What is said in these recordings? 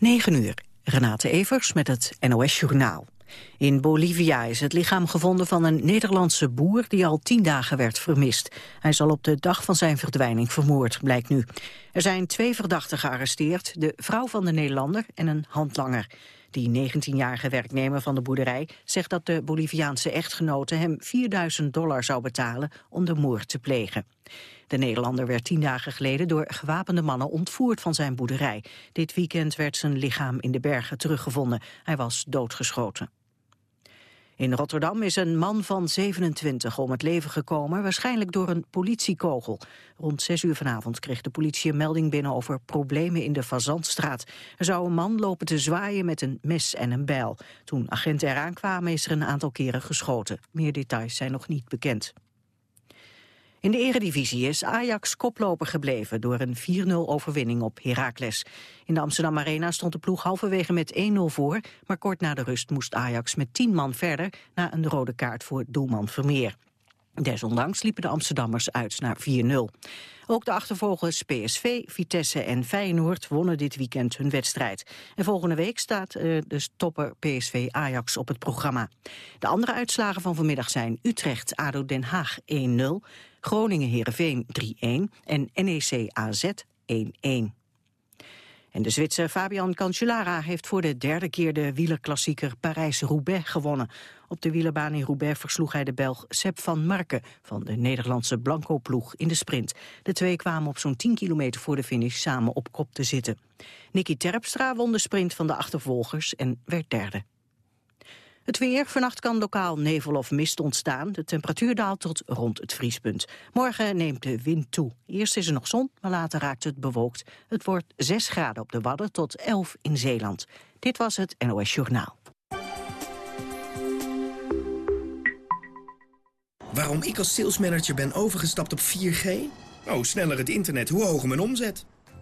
9 uur. Renate Evers met het NOS Journaal. In Bolivia is het lichaam gevonden van een Nederlandse boer die al tien dagen werd vermist. Hij zal op de dag van zijn verdwijning vermoord, blijkt nu. Er zijn twee verdachten gearresteerd, de vrouw van de Nederlander en een handlanger. Die 19-jarige werknemer van de boerderij zegt dat de Boliviaanse echtgenote hem 4000 dollar zou betalen om de moord te plegen. De Nederlander werd tien dagen geleden door gewapende mannen ontvoerd van zijn boerderij. Dit weekend werd zijn lichaam in de bergen teruggevonden. Hij was doodgeschoten. In Rotterdam is een man van 27 om het leven gekomen, waarschijnlijk door een politiekogel. Rond 6 uur vanavond kreeg de politie een melding binnen over problemen in de Fazantstraat. Er zou een man lopen te zwaaien met een mes en een bijl. Toen agenten eraan kwamen is er een aantal keren geschoten. Meer details zijn nog niet bekend. In de eredivisie is Ajax koploper gebleven door een 4-0 overwinning op Heracles. In de Amsterdam Arena stond de ploeg halverwege met 1-0 voor, maar kort na de rust moest Ajax met 10 man verder na een rode kaart voor doelman Vermeer. Desondanks liepen de Amsterdammers uit naar 4-0. Ook de achtervolgers PSV, Vitesse en Feyenoord wonnen dit weekend hun wedstrijd. En volgende week staat uh, de stopper PSV Ajax op het programma. De andere uitslagen van vanmiddag zijn Utrecht, ADO Den Haag 1-0... Groningen-Herenveen 3-1 en NEC-AZ 1-1. En de Zwitser Fabian Cancellara heeft voor de derde keer de wielerklassieker Parijs-Roubaix gewonnen. Op de wielerbaan in Roubaix versloeg hij de Belg Sepp van Marken van de Nederlandse Blanco-ploeg in de sprint. De twee kwamen op zo'n 10 kilometer voor de finish samen op kop te zitten. Nicky Terpstra won de sprint van de achtervolgers en werd derde. Het weer. Vannacht kan lokaal nevel of mist ontstaan. De temperatuur daalt tot rond het vriespunt. Morgen neemt de wind toe. Eerst is er nog zon, maar later raakt het bewolkt. Het wordt 6 graden op de Wadden tot 11 in Zeeland. Dit was het NOS Journaal. Waarom ik als salesmanager ben overgestapt op 4G? Oh, sneller het internet, hoe hoger mijn omzet.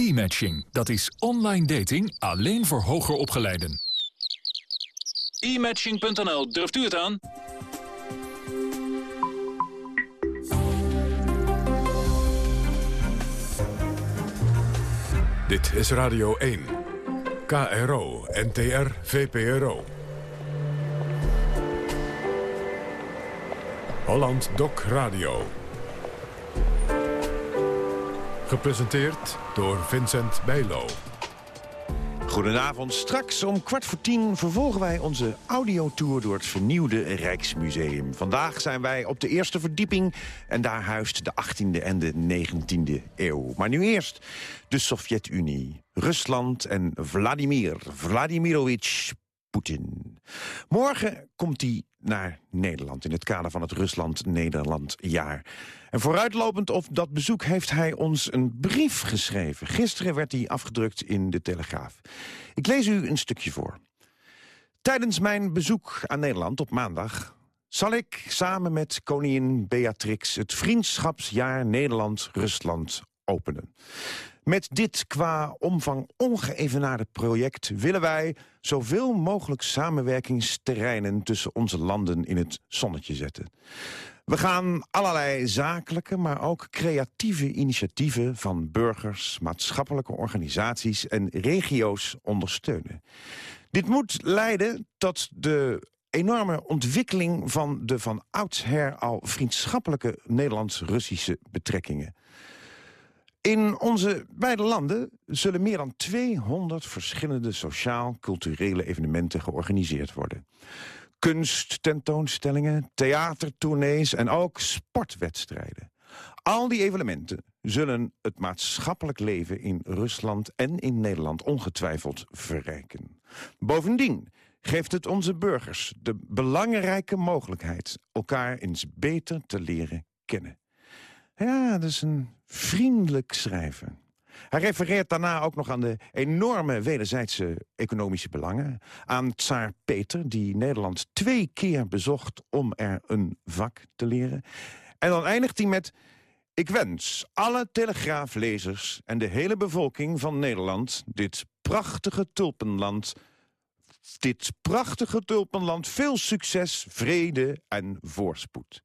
E-matching, dat is online dating alleen voor hoger opgeleiden. E-matching.nl, durft u het aan? Dit is Radio 1. KRO, NTR, VPRO. Holland Doc Radio. Gepresenteerd door Vincent Bijlo. Goedenavond. Straks om kwart voor tien vervolgen wij onze audiotour door het vernieuwde Rijksmuseum. Vandaag zijn wij op de eerste verdieping en daar huist de 18e en de 19e eeuw. Maar nu eerst de Sovjet-Unie, Rusland en Vladimir Vladimirovich Morgen komt hij naar Nederland in het kader van het Rusland-Nederland-jaar. En vooruitlopend op dat bezoek heeft hij ons een brief geschreven. Gisteren werd hij afgedrukt in de Telegraaf. Ik lees u een stukje voor. Tijdens mijn bezoek aan Nederland op maandag... zal ik samen met koningin Beatrix het vriendschapsjaar Nederland-Rusland openen. Met dit qua omvang ongeëvenaarde project willen wij zoveel mogelijk samenwerkingsterreinen tussen onze landen in het zonnetje zetten. We gaan allerlei zakelijke, maar ook creatieve initiatieven van burgers, maatschappelijke organisaties en regio's ondersteunen. Dit moet leiden tot de enorme ontwikkeling van de van oudsher al vriendschappelijke Nederlands-Russische betrekkingen. In onze beide landen zullen meer dan 200 verschillende sociaal-culturele evenementen georganiseerd worden. Kunsttentoonstellingen, theatertournees en ook sportwedstrijden. Al die evenementen zullen het maatschappelijk leven in Rusland en in Nederland ongetwijfeld verrijken. Bovendien geeft het onze burgers de belangrijke mogelijkheid elkaar eens beter te leren kennen. Ja, dat is een vriendelijk schrijven. Hij refereert daarna ook nog aan de enorme wederzijdse economische belangen. Aan tsaar Peter, die Nederland twee keer bezocht om er een vak te leren. En dan eindigt hij met... Ik wens alle telegraaflezers en de hele bevolking van Nederland... dit prachtige tulpenland dit prachtige tulpenland veel succes, vrede en voorspoed.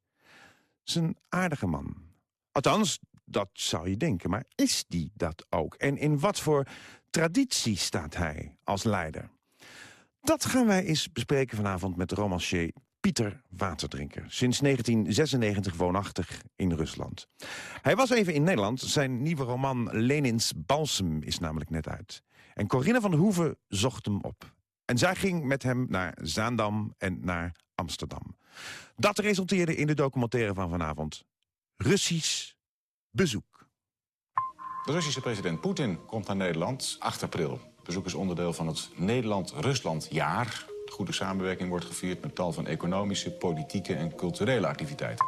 is een aardige man. Althans, dat zou je denken, maar is die dat ook? En in wat voor traditie staat hij als leider? Dat gaan wij eens bespreken vanavond met romancier Pieter Waterdrinker. Sinds 1996 woonachtig in Rusland. Hij was even in Nederland. Zijn nieuwe roman Lenins Balsem is namelijk net uit. En Corinne van Hoeven zocht hem op. En zij ging met hem naar Zaandam en naar Amsterdam. Dat resulteerde in de documentaire van vanavond. Russisch bezoek. De Russische president Poetin komt naar Nederland 8 april. Bezoek is onderdeel van het Nederland-Rusland-jaar. De goede samenwerking wordt gevierd met tal van economische, politieke en culturele activiteiten.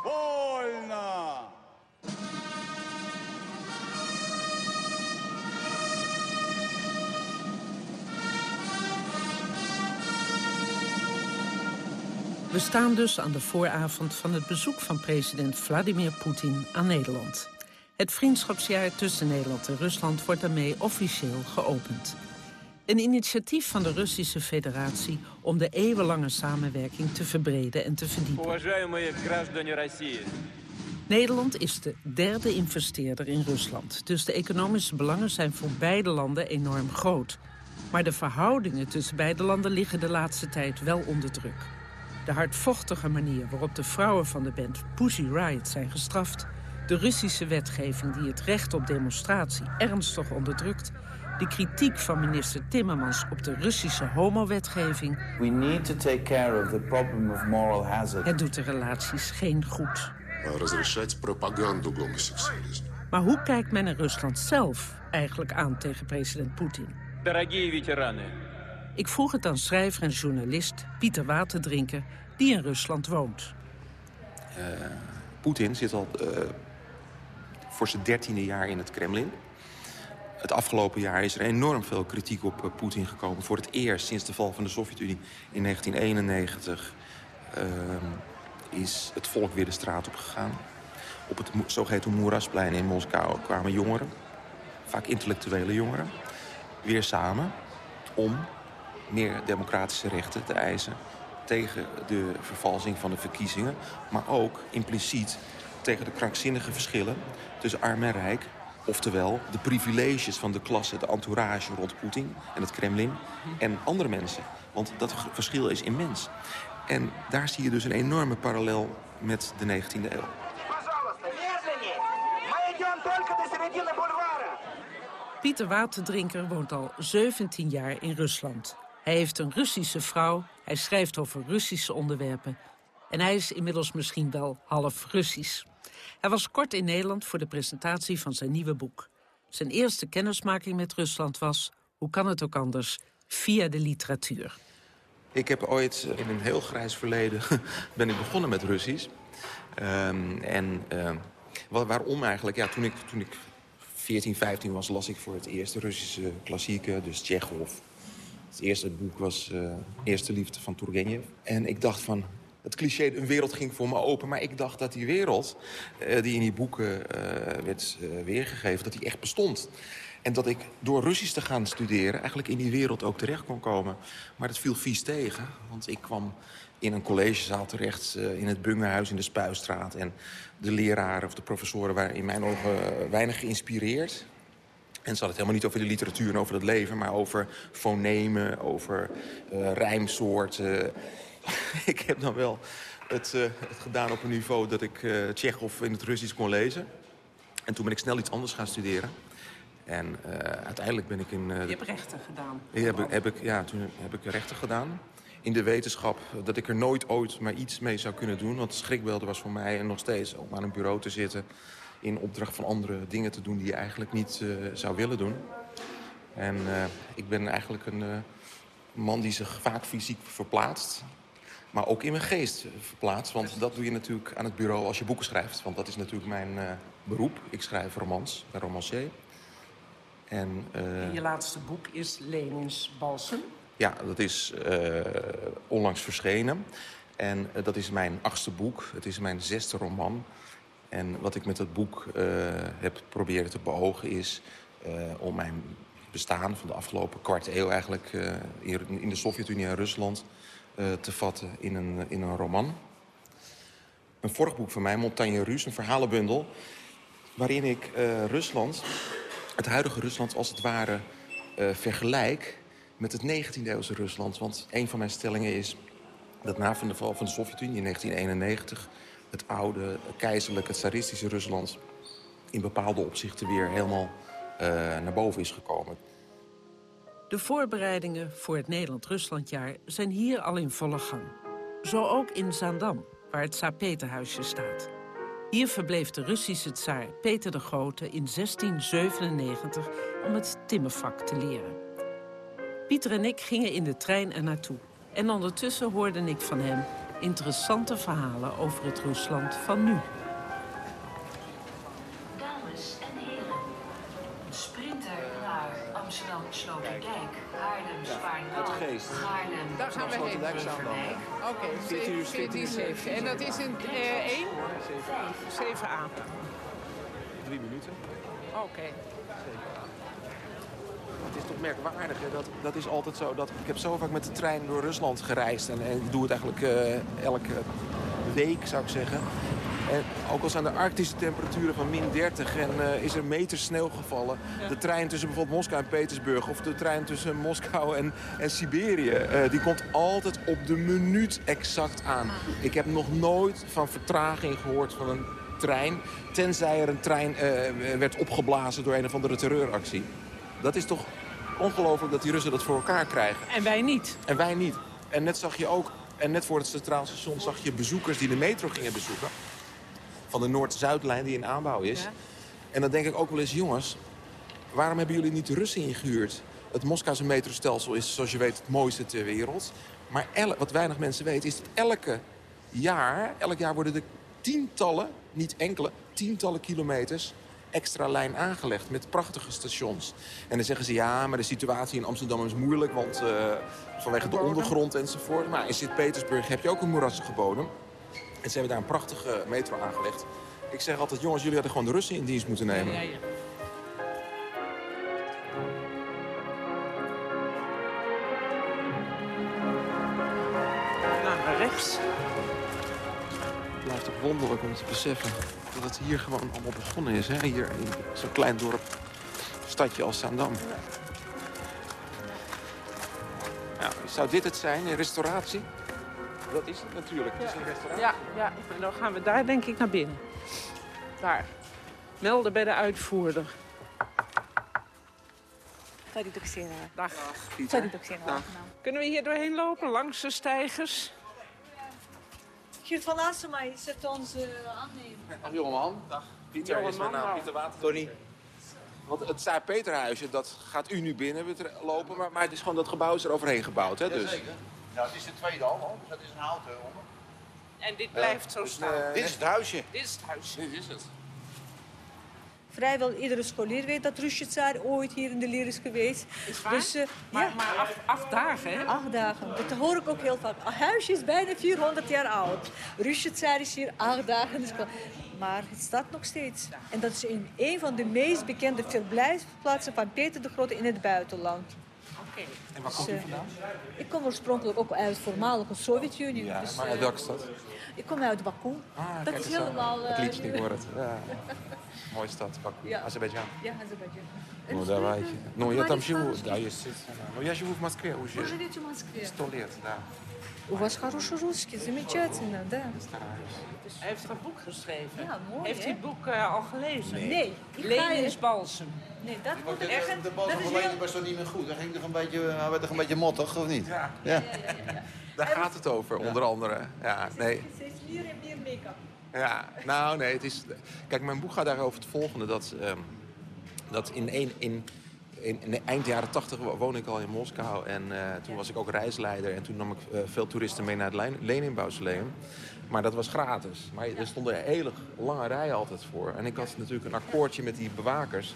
We staan dus aan de vooravond van het bezoek van president Vladimir Poetin aan Nederland. Het vriendschapsjaar tussen Nederland en Rusland wordt daarmee officieel geopend. Een initiatief van de Russische Federatie om de eeuwenlange samenwerking te verbreden en te verdiepen. Nederland is de derde investeerder in Rusland, dus de economische belangen zijn voor beide landen enorm groot. Maar de verhoudingen tussen beide landen liggen de laatste tijd wel onder druk De hardvochtige manier waarop de vrouwen van de band Pussy Riot zijn gestraft... de Russische wetgeving die het recht op demonstratie ernstig onderdrukt... de kritiek van minister Timmermans op de Russische homowetgeving... We need to take care of the problem of moral hazard. Het doet de relaties geen goed. Maar hoe kijkt men in Rusland zelf eigenlijk aan tegen president Poetin? Дорогие ветераны, ik vroeg het aan schrijver en journalist Pieter Waterdrinker, die in Rusland woont. Uh, Poetin zit al uh, voor zijn dertiende jaar in het Kremlin. Het afgelopen jaar is er enorm veel kritiek op uh, Poetin gekomen. Voor het eerst sinds de val van de Sovjet-Unie in 1991 ehm, is het volk weer de straat op gegaan. Op het zogeheten Moerasplein in Moskou kwamen jongeren, vaak intellectuele jongeren, weer samen om meer democratische rechten te eisen... tegen de vervalsing van de verkiezingen... maar ook impliciet tegen de krankzinnige verschillen tussen arm en rijk... Oftewel, de privileges van de klasse, de entourage rond Poetin en het Kremlin... en andere mensen. Want dat verschil is immens. En daar zie je dus een enorme parallel met de 19e eeuw. Pieter Waterdrinker woont al 17 jaar in Rusland. Hij heeft een Russische vrouw, hij schrijft over Russische onderwerpen... en hij is inmiddels misschien wel half Russisch. Hij was kort in Nederland voor de presentatie van zijn nieuwe boek. Zijn eerste kennismaking met Rusland was, hoe kan het ook anders, via de literatuur. Ik heb ooit in een heel grijs verleden ben ik begonnen met Russisch. Um, en uh, waarom eigenlijk? Ja, toen ik, toen ik 14, 15 was, las ik voor het eerst Russische klassieken. Dus Tsjechov, het eerste boek was uh, Eerste Liefde van Turgenev. En ik dacht van, het cliché, een wereld ging voor me open. Maar ik dacht dat die wereld, uh, die in die boeken uh, werd weergegeven, dat die echt bestond. En dat ik door Russisch te gaan studeren eigenlijk in die wereld ook terecht kon komen. Maar dat viel vies tegen, want ik kwam in een collegezaal terecht... in het Bungehuis in de Spuistraat. En de leraren of de professoren waren in mijn ogen weinig geïnspireerd. En ze hadden het helemaal niet over de literatuur en over het leven... maar over fonemen, over uh, rijmsoorten. ik heb dan wel het, uh, het, gedaan op een niveau dat ik uh, Tsjechov in het Russisch kon lezen. En toen ben ik snel iets anders gaan studeren. En uh, uiteindelijk ben ik in... Je hebt rechten gedaan. Heb, heb ik, ja, toen heb ik rechten gedaan. In de wetenschap dat ik er nooit ooit maar iets mee zou kunnen doen. Want schrikbeelden was voor mij en nog steeds om aan een bureau te zitten... in opdracht van anderen dingen te doen die je eigenlijk niet zou willen doen. En ik ben eigenlijk een man die zich vaak fysiek verplaatst maar ook in mijn geest verplaatst. Want dat doe je natuurlijk aan het bureau als je boeken schrijft. Want dat is natuurlijk mijn uh, beroep. Ik schrijf romans, ben romancier. En, uh, je laatste boek is Lenins Balsem. Ja, dat is uh, onlangs verschenen. En dat is mijn achtste boek. Het is mijn zesde roman. En wat ik met dat boek heb proberen te beogen is... om mijn bestaan van de afgelopen kwart eeuw eigenlijk... in de Sovjet-Unie en Rusland te vatten in een, in een roman. Een vorig boek van mij, Montagne Russe, een verhalenbundel... waarin ik Rusland, het huidige Rusland als het ware, vergelijk... met het 19e-eeuwse Rusland. Want een van mijn stellingen is dat na van de val van de Sovjet-Unie in 1991... het oude, keizerlijke, tsaristische Rusland... in bepaalde opzichten weer helemaal naar boven is gekomen. De voorbereidingen voor het Nederland-Ruslandjaar zijn hier al in volle gang. Zo ook in Zaandam, waar het Tsaar-Peterhuisje staat. Hier verbleef de Russische tsaar Peter de Grote in 1697 om het timmervak te leren. Pieter en ik gingen in de trein er naartoe. En ondertussen hoorde ik van hem interessante verhalen over het Rusland van nu. Amsterdam, Sloterdijk, Haarlem, Spaarndal, Haarlem, Daar gaan we heen. Oké, okay, 14, 7. En dat is in uh, 1? 7a. Drie minuten. Oké. Okay. Het is toch merkwaardig, hè? Dat, dat is altijd zo. Dat, ik heb zo vaak met de trein door Rusland gereisd. En, en ik doe het eigenlijk uh, elke week, zou ik zeggen. En ook al zijn de arctische temperaturen van min 30 en uh, is er meters sneeuw gevallen. De trein tussen bijvoorbeeld Moskou en Petersburg of de trein tussen Moskou en, en Siberië... Uh, die komt altijd op de minuut exact aan. Ik heb nog nooit van vertraging gehoord van een trein... tenzij er een trein uh, werd opgeblazen door een of andere terreuractie. Dat is toch ongelooflijk dat die Russen dat voor elkaar krijgen. En wij niet. En wij niet. En net zag je ook, en net voor het Centraal Station zag je bezoekers die de metro gingen bezoeken van de Noord-Zuidlijn die in aanbouw is. Ja. En dan denk ik ook wel eens, jongens, waarom hebben jullie niet de Russen ingehuurd? Het Moskouse metrostelsel is, zoals je weet, het mooiste ter wereld. Maar wat weinig mensen weten, is dat elke jaar, elk jaar worden er tientallen, niet enkele, tientallen kilometers extra lijn aangelegd met prachtige stations. En dan zeggen ze, ja, maar de situatie in Amsterdam is moeilijk... want uh, vanwege de ondergrond enzovoort. Maar in Sint-Petersburg heb je ook een moerassige bodem. En ze hebben daar een prachtige metro aangelegd. Ik zeg altijd, jongens, jullie hadden gewoon de Russen in dienst moeten nemen. Ja, ja. Wonderlijk om te beseffen dat het hier gewoon allemaal begonnen is. Hè? Hier in zo'n klein dorp, stadje als Zaandam. Nou, zou dit het zijn, een restauratie? dat is het natuurlijk. Het is een restaurant. Ja, ja, dan gaan we daar denk ik naar binnen. Daar. Melden bij de uitvoerder. Dag. Dag. Kunnen we hier doorheen lopen, langs de stijgers? Geert van mij zet ons aannemen. Dag jongeman. Dag. Pieter is mijn naam. Pieter Water. Tony. Want het Saar Peterhuisje, dat gaat u nu binnen lopen, maar, maar het is gewoon dat gebouw is er overheen gebouwd, hè? Dus. Zeker. Ja, het is de tweede al, dus dat is een houten onder. En dit blijft zo dus, staan? Uh, dit is het huisje. Dit is het huisje. Dit is het. Vrijwel iedere scholier weet dat Rusjetsar ooit hier in de leer is geweest. Is waar? Dus, uh, maar, ja. maar acht, acht, dagen, hè? Acht dagen. Dat hoor ik ook heel vaak. Het huisje is bijna 400 jaar oud. Rusjetsar is hier acht dagen. Dus maar het staat nog steeds. En dat is in een van de meest bekende verblijfsplaatsen van Peter de Grote in het buitenland. Okay. En waar komt u vandaan? Ik kom oorspronkelijk ook uit de voormalige Sovjet-Unie. Ja, dus, maar uit welke stad? Ik kom uit Baku. Ah, dat is helemaal... Het liedje, ik hoor het. Ja. Mooie stad, Baku. Ja. Azerbeidzjan. Ja, Azerbeidzjan. Ну, давайте. Ну, я там живу, да, естественно. Но я живу в Москве уже. Вы живете в Москве? Сто лет, да. У вас хороший русский, замечательно, да. Hij heeft een boek geschreven. Ja, mooi, heeft hè? hij het boek eh, al gelezen? Nee, ik ga Lenin is je- Balsem. Nee, dat moet De, ik echt... de bal dat van is Verleden heel- was toch niet meer goed? Hij, ging toch een beetje, hij werd toch een beetje mottig, of niet? Ja. ja. Daar gaat het over, onder andere. Ja, nee. Ze heeft meer en meer make-up. Ja, nou nee, het is... Kijk, mijn boek gaat daarover het volgende. Dat, ehm, dat in, een, in, in, in de eind jaren tachtig woonde ik al in Moskou. En eh, toen was ik ook reisleider. En toen nam ik eh, veel toeristen mee naar het Lenin- Leninbouwsleum. Maar dat was gratis. Maar er stonden hele lange rijen altijd voor. En ik had natuurlijk een akkoordje met die bewakers.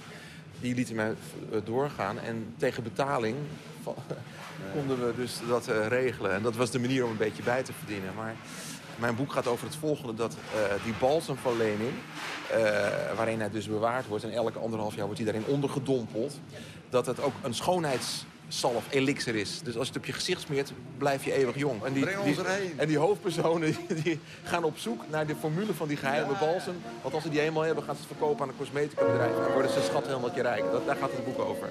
Die lieten mij eh, doorgaan. En tegen betaling konden we dus dat regelen. En dat was de manier om een beetje bij te verdienen. Maar mijn boek gaat over het volgende. Dat eh, die balsem van Lenin, eh, waarin hij dus bewaard wordt... en elke anderhalf jaar wordt hij daarin ondergedompeld... dat het ook een schoonheidszalf, elixir is. Dus als je het op je gezicht smeert, blijf je eeuwig jong. En die, die- en die hoofdpersonen die, gaan op zoek naar de formule van die geheime balsem. Want als ze die eenmaal hebben, gaan ze het verkopen aan een cosmetica bedrijf. En worden ze schat helemaal je rijk. Dat, daar gaat het boek over.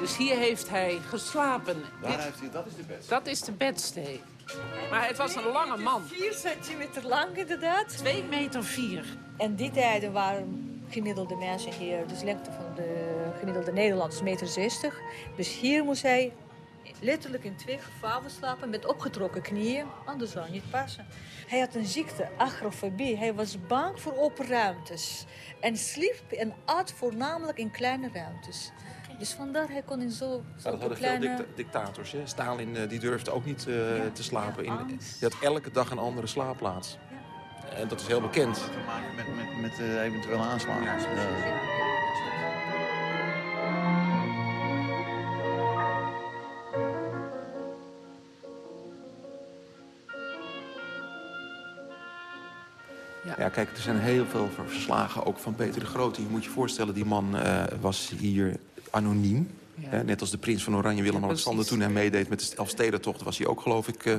Dus hier heeft hij geslapen. Daar Dit- heeft hij, dat is de best. dat is de bedstee. Maar het was een lange man. 4 centimeter lang inderdaad. 2 meter 4. En die tijden waren gemiddelde mensen hier, dus lengte van de gemiddelde Nederlanders, meter 60. Dus hier moest hij letterlijk in twee gevouwen slapen met opgetrokken knieën, anders zou het niet passen. Hij had een ziekte, agrofobie. Hij was bang voor open ruimtes. En sliep en at voornamelijk in kleine ruimtes. Dus vandaar hij kon in zo Ja, dat hadden kleine... veel dicta- dictators. Hè? Stalin eh, die durfde ook niet eh, te slapen. In, die had elke dag een andere slaapplaats. En dat is heel bekend. Te maken met, met, met eh, eventuele aanslagen. Ja. Ja. kijk, er zijn heel veel verslagen, ook van Peter de Grote. Je moet je voorstellen, die man eh, was hier anoniem. Ja. Net als de prins van Oranje, Willem-Alexander, toen hij meedeed met de Elfstedentocht... was hij ook, geloof ik, eh,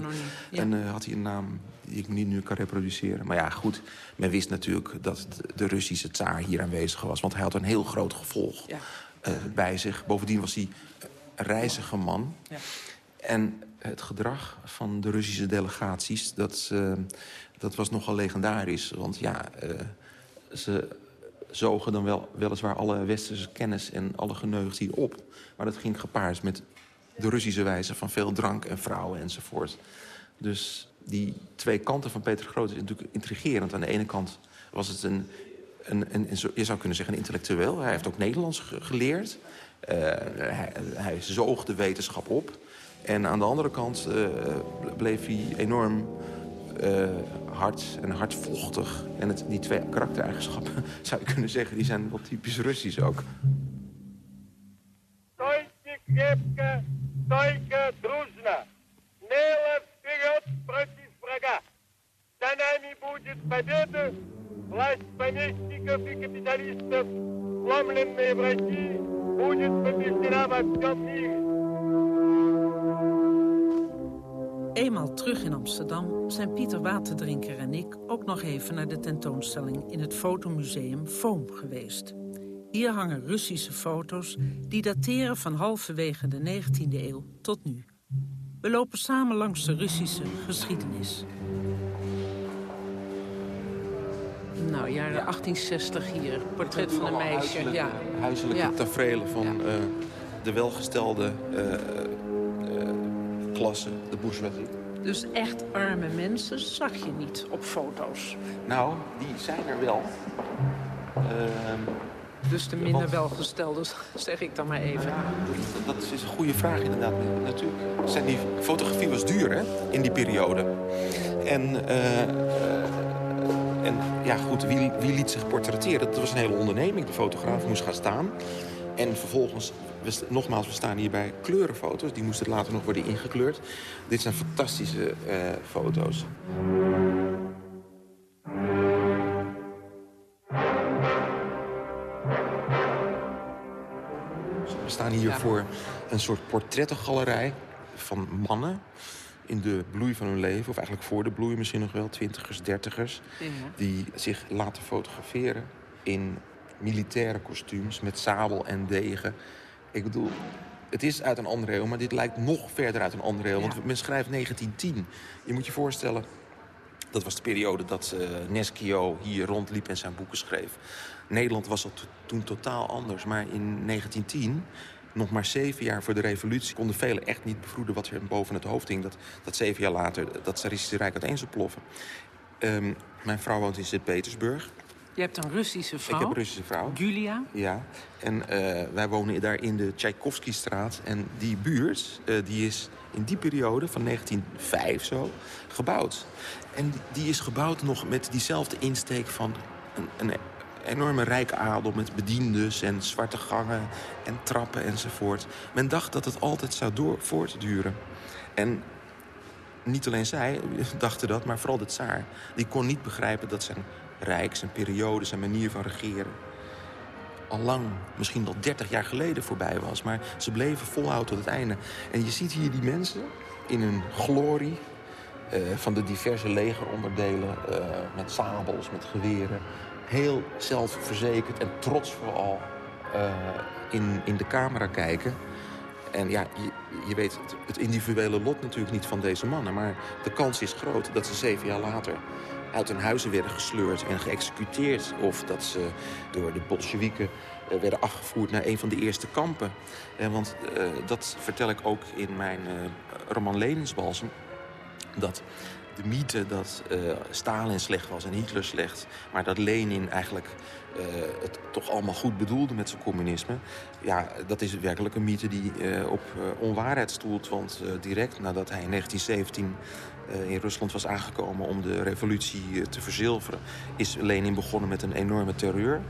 ja. en eh, had hij een naam die ik niet nu kan reproduceren. Maar ja, goed, men wist natuurlijk dat de- Russische tsaar hier aanwezig was. Want hij had een heel groot gevolg Ja. eh, bij zich. Bovendien was hij een reizige man. Ja. En het gedrag van de Russische delegaties, dat, dat was nogal legendarisch. Want ja, ze zogen dan wel, weliswaar alle westerse kennis en alle geneugens hier op. Maar dat ging gepaard met de Russische wijze van veel drank en vrouwen enzovoort. Dus die twee kanten van Peter Grote is natuurlijk intrigerend. Aan de ene kant was het een, een, een, je zou kunnen zeggen, een intellectueel. Hij heeft ook Nederlands ge- geleerd. Eh, hij, hij zoog de wetenschap op. En aan de andere kant eh, bleef hij enorm eh, hard en hardvochtig. En het, die twee karaktereigenschappen, zou je kunnen zeggen, die zijn wel typisch Russisch ook. Стойте крепко, стойко, дружно. Смело вперед против врага. За нами будет победа. Власть помещиков и капиталистов, сломленная в России, будет побеждена во всем мире. Eenmaal terug in Amsterdam zijn Pieter Waterdrinker en ik ook nog even naar de tentoonstelling in het fotomuseum Foam geweest. Hier hangen Russische foto's die dateren van halverwege de 19e eeuw tot nu. We lopen samen langs de Russische geschiedenis. Nou, jaren 1860 hier. Portret van een meisje. Huiselijke, Ja. huiselijke Ja. tafereelen van eh, de welgestelde eh, de bourgeoisie. Dus echt arme mensen zag je niet op foto's. Nou, die zijn er wel. Ehm, Dus de minder welgestelde, zeg ik dan maar even. dat is een goede vraag inderdaad. Natuurlijk. Zijn die fotografie was duur hè, in die periode. En, eh, en ja, goed, wie, wie liet zich portretteren? Dat was een hele onderneming. De fotograaf moest gaan staan. En vervolgens, we, nogmaals, we staan hier bij kleurenfoto's. Die moesten later nog worden ingekleurd. Dit zijn fantastische eh, foto's. We staan hier voor een soort portrettengalerij van mannen in de bloei van hun leven... of eigenlijk voor de bloei misschien nog wel, twintigers, dertigers... Ja. die zich laten fotograferen in militaire kostuums... met sabel en degen. Ik bedoel, het is uit een andere eeuw, maar dit lijkt nog verder uit een andere eeuw. Want men schrijft 1910. Je moet je voorstellen, dat was de periode dat uh, Neschio hier rondliep en zijn boeken schreef. Nederland was al toen totaal anders. Maar in 1910, nog maar zeven jaar voor de revolutie... konden velen echt niet bevroeden wat er boven het hoofd hing. Dat, dat zeven jaar later dat Tsaristische Rijk uiteen zou ploffen. Um, mijn vrouw woont in Sint-Petersburg. Je hebt een Russische vrouw. Ik heb een Russische vrouw. Julia. Ja. En uh, wij wonen daar in de Tchaikovsky-straat. En die buurt, uh, die is in die periode, van 1905 zo, gebouwd. En die is gebouwd nog met diezelfde insteek van een, een enorme rijke adel... met bediendes en zwarte gangen en trappen enzovoort. Men dacht dat het altijd zou door, voortduren. En niet alleen zij dachten dat, maar vooral de tsaar. Die kon niet begrijpen dat zijn rijk, zijn periode, zijn manier van regeren... al lang, misschien al 30 jaar geleden voorbij was. Maar ze bleven volhouden tot het einde. En je ziet hier die mensen in hun glorie... Uh, van de diverse legeronderdelen, uh, met sabels, met geweren. Heel zelfverzekerd en trots vooral uh, in, in de camera kijken. En ja, je, je weet het, het, individuele lot natuurlijk niet van deze mannen. Maar de kans is groot dat ze zeven jaar later uit hun huizen werden gesleurd en geëxecuteerd. Of dat ze door de Bolsjewieken uh, werden afgevoerd naar een van de eerste kampen. Uh, want uh, dat vertel ik ook in mijn roman Leninsbalsem. Dat de mythe dat Stalin slecht was en Hitler slecht... maar dat Lenin eigenlijk het toch allemaal goed bedoelde met zijn communisme... ja, dat is werkelijk een mythe die op onwaarheid stoelt. Want direct nadat hij in 1917 in Rusland was aangekomen om de revolutie te verzilveren... is Lenin begonnen met een enorme terreur.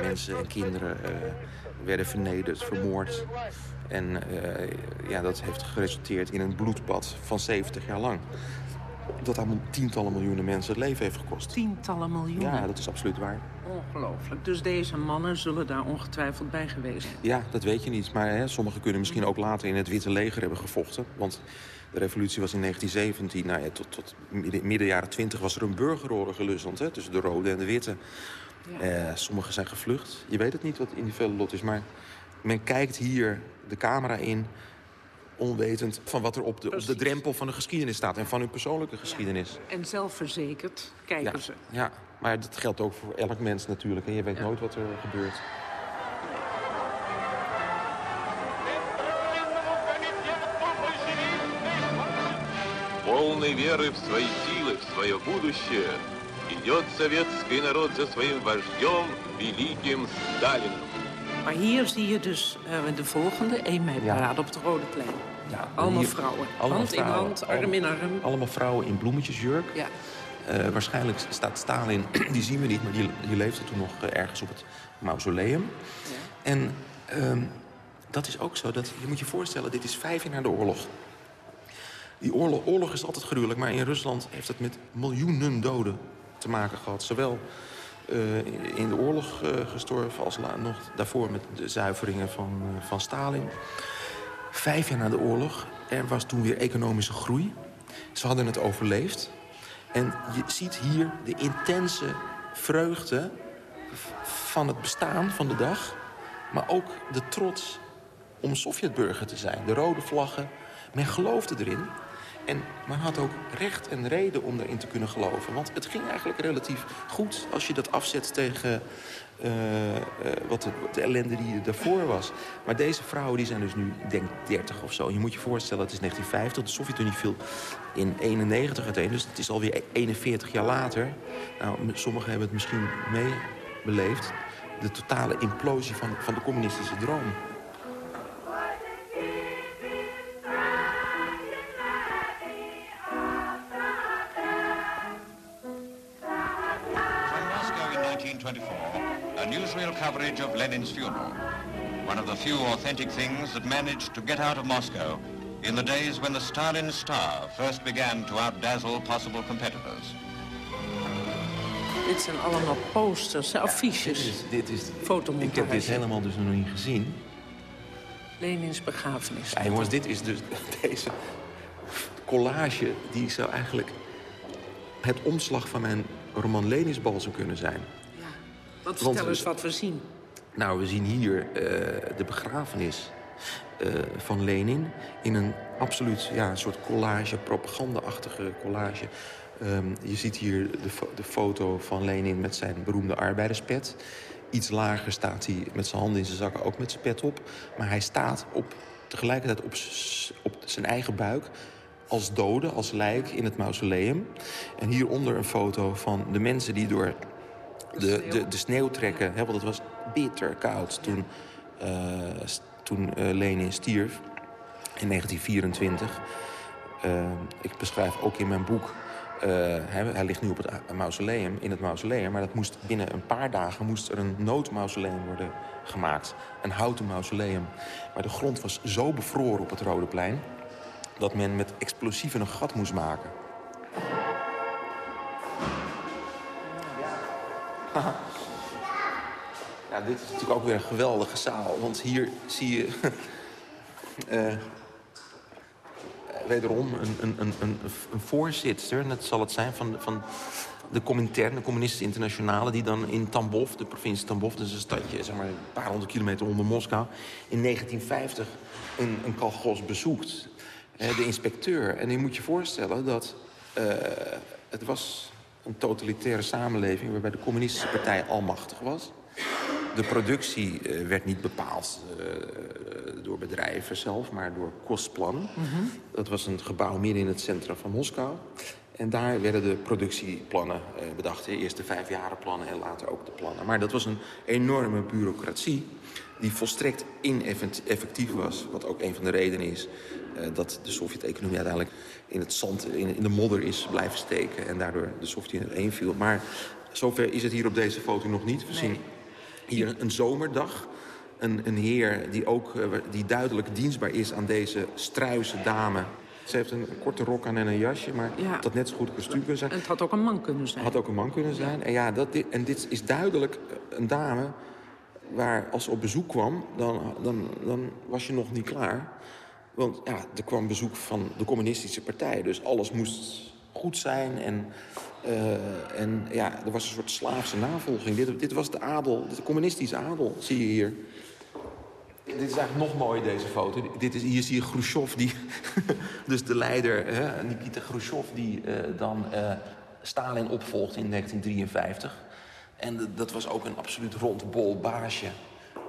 Mensen en kinderen uh, werden vernederd, vermoord. En ja, dat heeft geresulteerd in een bloedbad van 70 jaar lang dat aan tientallen miljoenen mensen het leven heeft gekost. Tientallen miljoenen? Ja, dat is absoluut waar. Ongelooflijk. Dus deze mannen zullen daar ongetwijfeld bij geweest zijn? Ja, dat weet je niet. Maar hè, sommigen kunnen misschien ook later in het Witte Leger hebben gevochten. Want de revolutie was in 1917. Nou ja, tot, tot midden jaren 20 was er een burgeroorlog gelusseld hè, tussen de rode en de witte. Ja. Eh, sommigen zijn gevlucht. Je weet het niet wat individuele lot is, maar men kijkt hier de camera in onwetend van wat er op de, op de drempel van de geschiedenis staat... en van hun persoonlijke geschiedenis. Ja. En zelfverzekerd kijken ja. ze. Ja, maar dat geldt ook voor elk mens natuurlijk. En je weet ja. nooit wat er gebeurt. Полной веры в свои силы, в свое будущее, идет советский народ за своим вождем, великим Сталином. Maar hier zie je dus uh, de volgende, 1 mei parade op het Rode Plein. Ja, allemaal hier, vrouwen. Allemaal hand vrouwen, in hand, arm in arm. Allemaal vrouwen in bloemetjesjurk. Ja. Uh, waarschijnlijk staat Stalin, die zien we niet, maar die, die leefde toen nog uh, ergens op het mausoleum. Ja. En um, dat is ook zo, dat, je moet je voorstellen, dit is vijf jaar na de oorlog. Die oorlog, oorlog is altijd gruwelijk, maar in Rusland heeft het met miljoenen doden te maken gehad. Zowel uh, in de oorlog uh, gestorven als nog daarvoor met de zuiveringen van, van Stalin. Vijf jaar na de oorlog, er was toen weer economische groei. Ze hadden het overleefd. En je ziet hier de intense vreugde van het bestaan van de dag... maar ook de trots om Sovjetburger te zijn. De rode vlaggen, men geloofde erin... En men had ook recht en reden om erin te kunnen geloven. Want het ging eigenlijk relatief goed als je dat afzet tegen uh, uh, wat de, de, ellende die er daarvoor was. Maar deze vrouwen die zijn dus nu, denk 30 of zo. Je moet je voorstellen, het is 1950, de Sovjet-Unie viel in 91 uiteen. Dus het is alweer 41 jaar later. Nou, sommigen hebben het misschien meebeleefd. De totale implosie van, van de communistische droom. Of Lenin's funeral. One of the few authentic things that managed to get out of Moscow in the days when the Stalin star first began to outdazzle possible competitors. Dit zijn allemaal posters, affiches. Dit is, dit is, Fotomontage. ik heb dit helemaal dus nog niet gezien. Lenins begrafenis. Ja, jongens, dit is dus deze collage die zou eigenlijk het omslag van mijn roman Lenisbal zou kunnen zijn. Wat Want- vertel eens wat we zien. Nou, we zien hier eh, de begrafenis eh, van Lenin in een absoluut ja, een soort collage, propaganda-achtige collage. Ehm, je ziet hier de, fo- de foto van Lenin met zijn beroemde arbeiderspet. Iets lager staat hij met zijn handen in zijn zakken, ook met zijn pet op. Maar hij staat op, tegelijkertijd op, op zijn eigen buik als dode, als lijk in het mausoleum. En hieronder een foto van de mensen die door de, de, de sneeuw trekken. Hè, want het was bitter koud toen, eh, toen eh, Lenin stierf in 1924. Eh, ik beschrijf ook in mijn boek... hij, hij ligt nu op het mausoleum, in het mausoleum... maar dat moest, binnen een paar dagen moest er een noodmausoleum worden gemaakt. Een houten mausoleum. Maar de grond was zo bevroren op het Rode Plein... dat men met explosieven een gat moest maken. Dit is natuurlijk ook weer een geweldige zaal. Want hier zie je eh, wederom een, een, een, een, voorzitter, en dat zal het zijn, van, van de Comintern, de Communistische Internationale... die dan in Tambov, de provincie Tambov, dus een stadje zeg maar, een paar honderd kilometer onder Moskou... in 1950 een, een kolgos bezoekt, eh, de inspecteur. En je moet je voorstellen dat eh, het was een totalitaire samenleving... waarbij de communistische partij almachtig was... De productie eh, werd niet bepaald eh, door bedrijven zelf, maar door kostplannen. Dat was een gebouw midden in het centrum van Moskou. En daar werden de productieplannen eh, bedacht. De eerste vijfjarenplannen en later ook de plannen. Maar dat was een enorme bureaucratie die volstrekt ineffectief was. Wat ook een van de redenen is dat de Sovjet-economie uiteindelijk in het zand, in, in de modder is blijven steken. En daardoor de Sovjet-Unie één viel. Maar zover is het hier op deze foto nog niet. We zien hier een zomerdag. Een, een heer die ook eh, die duidelijk dienstbaar is aan deze struise dame. Ze heeft een korte rok aan en een jasje, maar Ja. had net zo goed kostuum kunnen zijn. En het had ook een man kunnen zijn. Had ook een man kunnen zijn. En, ja, dat, dit, en dit is duidelijk een dame waar als ze op bezoek kwam, dan, dan, dan was je nog niet klaar. Want ja, er kwam bezoek van de communistische partij. Dus alles moest goed zijn. En, eh, en ja, er was een soort slaafse navolging. Dit, dit was de adel, de communistische adel, zie je hier. Dit is eigenlijk nog mooier, deze foto. Dit is, hier zie je Khrushchev, die, dus de leider, hè, Nikita Khrushchev... die eh, dan eh, Stalin opvolgt in 1953. En dat was ook een absoluut rondbol baasje.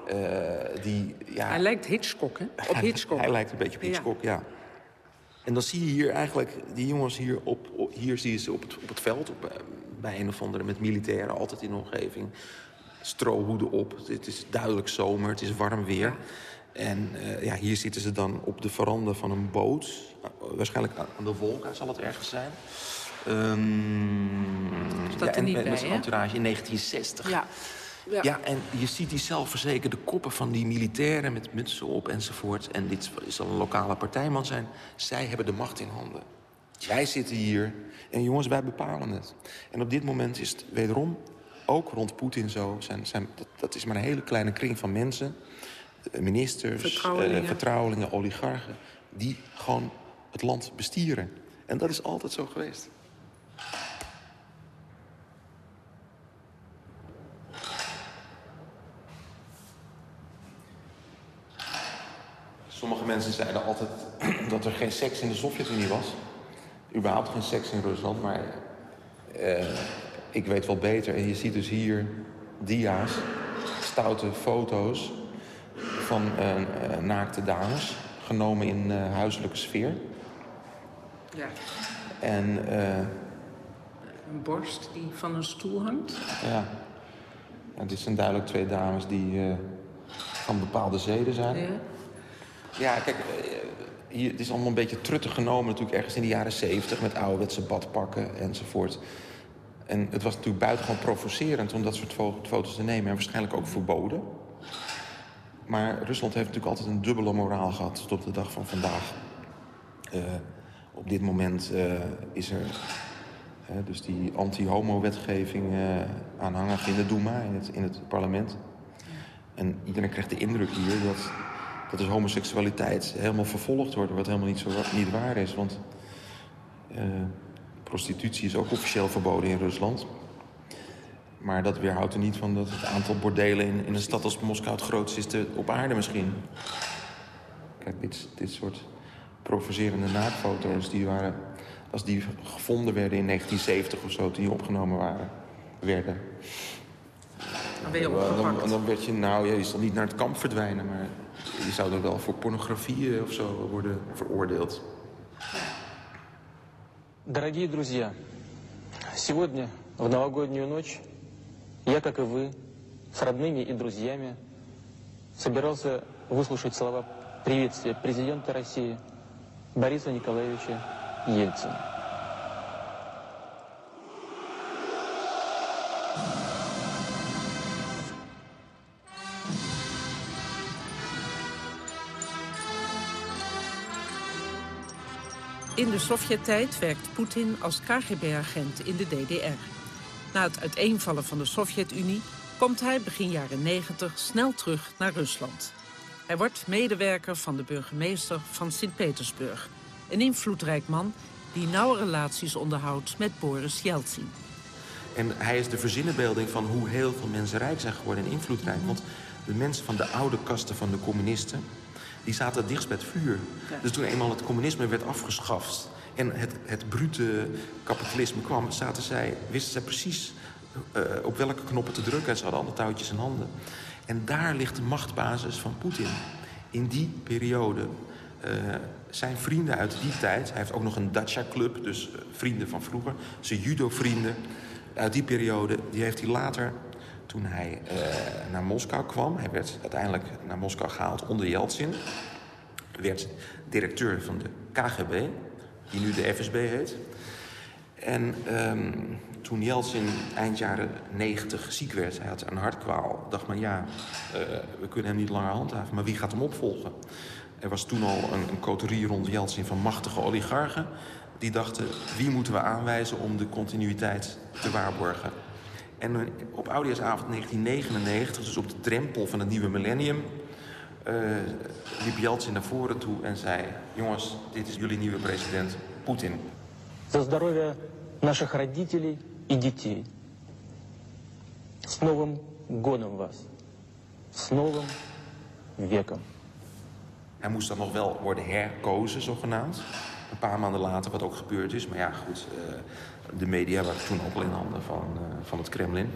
eh, die, ja, Hij lijkt Hitchcock, hè? Op Hitchcock. hij lijkt een beetje op Hitchcock, ja. En dan zie je hier eigenlijk die jongens hier op, op- hier zie je ze op het, op het veld, op, eh, bij een of andere met militairen altijd in de omgeving. Strohoeden op. Het is duidelijk zomer, het is warm weer. En eh, ja, hier zitten ze dan op de veranda van een boot. Eh, waarschijnlijk aan de Wolga zal het ergens zijn. Ehm, Staat ja, er en met, bij, met zijn entourage in 1960. Ja. Ja. en je ziet die zelfverzekerde koppen van die militairen met mutsen op enzovoort. En dit zal een lokale partijman zijn. Zij hebben de macht in handen. Wij zitten hier en jongens, wij bepalen het. En op dit moment is het wederom ook rond Poetin zo. Zijn, zijn, dat, dat is maar een hele kleine kring van mensen. Ministers, Vertrouwelingen. eh, vertrouwelingen, oligarchen. Die gewoon het land bestieren. En dat is altijd zo geweest. Sommige mensen zeiden altijd dat er geen seks in de Sovjet-Unie was. Überhaupt geen seks in Rusland, maar eh, ik weet wel beter. En je ziet dus hier dia's, stoute foto's van eh, eh, naakte dames, genomen in eh, huiselijke sfeer. Ja. En Een borst die van een stoel hangt. ja, ja, dit zijn duidelijk twee dames die van bepaalde zeden zijn. Ja. Ja, kijk, eh, hier, het is allemaal een beetje truttig genomen natuurlijk ergens in de jaren zeventig... met ouderwetse badpakken enzovoort. En het was natuurlijk buitengewoon provocerend om dat soort fo- foto's te nemen... en waarschijnlijk ook verboden. Maar Rusland heeft natuurlijk altijd een dubbele moraal gehad tot op de dag van vandaag. Eh, op dit moment eh, is er... dus die anti-homo-wetgeving aanhangig in de Duma, in het, in het parlement. En iedereen krijgt de indruk hier dat, dat dus homoseksualiteit helemaal vervolgd wordt... wat helemaal niet, zo, niet waar is. Want uh, prostitutie is ook officieel verboden in Rusland. Maar dat weerhoudt er niet van dat het aantal bordelen in, in een stad als Moskou... het grootste is te, op aarde misschien. Kijk, dit, dit soort provocerende naakfoto's... die waren, als die gevonden werden in 1970 of zo... toen die opgenomen waren, werden... Dan ben je opgepakt. Dan, dan werd je, nou, ja, je zal niet naar het kamp verdwijnen... maar je zou er wel voor pornografie of zo worden veroordeeld. Дорогие друзья, сегодня, в новогоднюю ночь, я, как и вы, с родными и друзьями, собирался выслушать слова приветствия президента России Бориса Николаевича Ельцина. In de Sovjet-tijd werkt Poetin als KGB-agent in de DDR. Na het uiteenvallen van de Sovjet-Unie komt hij begin jaren 90 snel terug naar Rusland. Hij wordt medewerker van de burgemeester van Sint-Petersburg. Een invloedrijk man die nauwe relaties onderhoudt met Boris Yeltsin. En hij is de verzinnenbeelding van hoe heel veel mensen rijk zijn geworden en invloedrijk. Want de mensen van de oude kasten van de communisten die zaten het dichtst bij het vuur. Dus toen eenmaal het communisme werd afgeschaft en het, het brute kapitalisme kwam, zaten zij, wisten zij precies uh, op welke knoppen te drukken. En ze hadden alle touwtjes in handen. En daar ligt de machtbasis van Poetin. In die periode uh, zijn vrienden uit die tijd... hij heeft ook nog een dacha-club, dus uh, vrienden van vroeger... zijn judo-vrienden uit die periode... die heeft hij later toen hij uh, naar Moskou kwam. Hij werd uiteindelijk naar Moskou gehaald onder Yeltsin. Werd directeur van de KGB, die nu de FSB heet. En um, toen Yeltsin eind jaren 90 ziek werd, hij had een hartkwaal, dacht men ja, uh, we kunnen hem niet langer handhaven, maar wie gaat hem opvolgen? Er was toen al een, een coterie rond Yeltsin van machtige oligarchen. Die dachten, wie moeten we aanwijzen om de continuïteit te waarborgen? En op Oudejaarsavond 1999, dus op de drempel van het nieuwe millennium... Uh, liep Yeltsin naar voren toe en zei... jongens, dit is jullie nieuwe president, Poetin. За здоровье наших родителей и детей. С Новым годом вас. С Новым веком. Hij moest dan nog wel worden herkozen, zogenaamd. Een paar maanden later, wat ook gebeurd is. Maar ja, goed, uh, de media waren toen ook al in handen van, uh, van het Kremlin.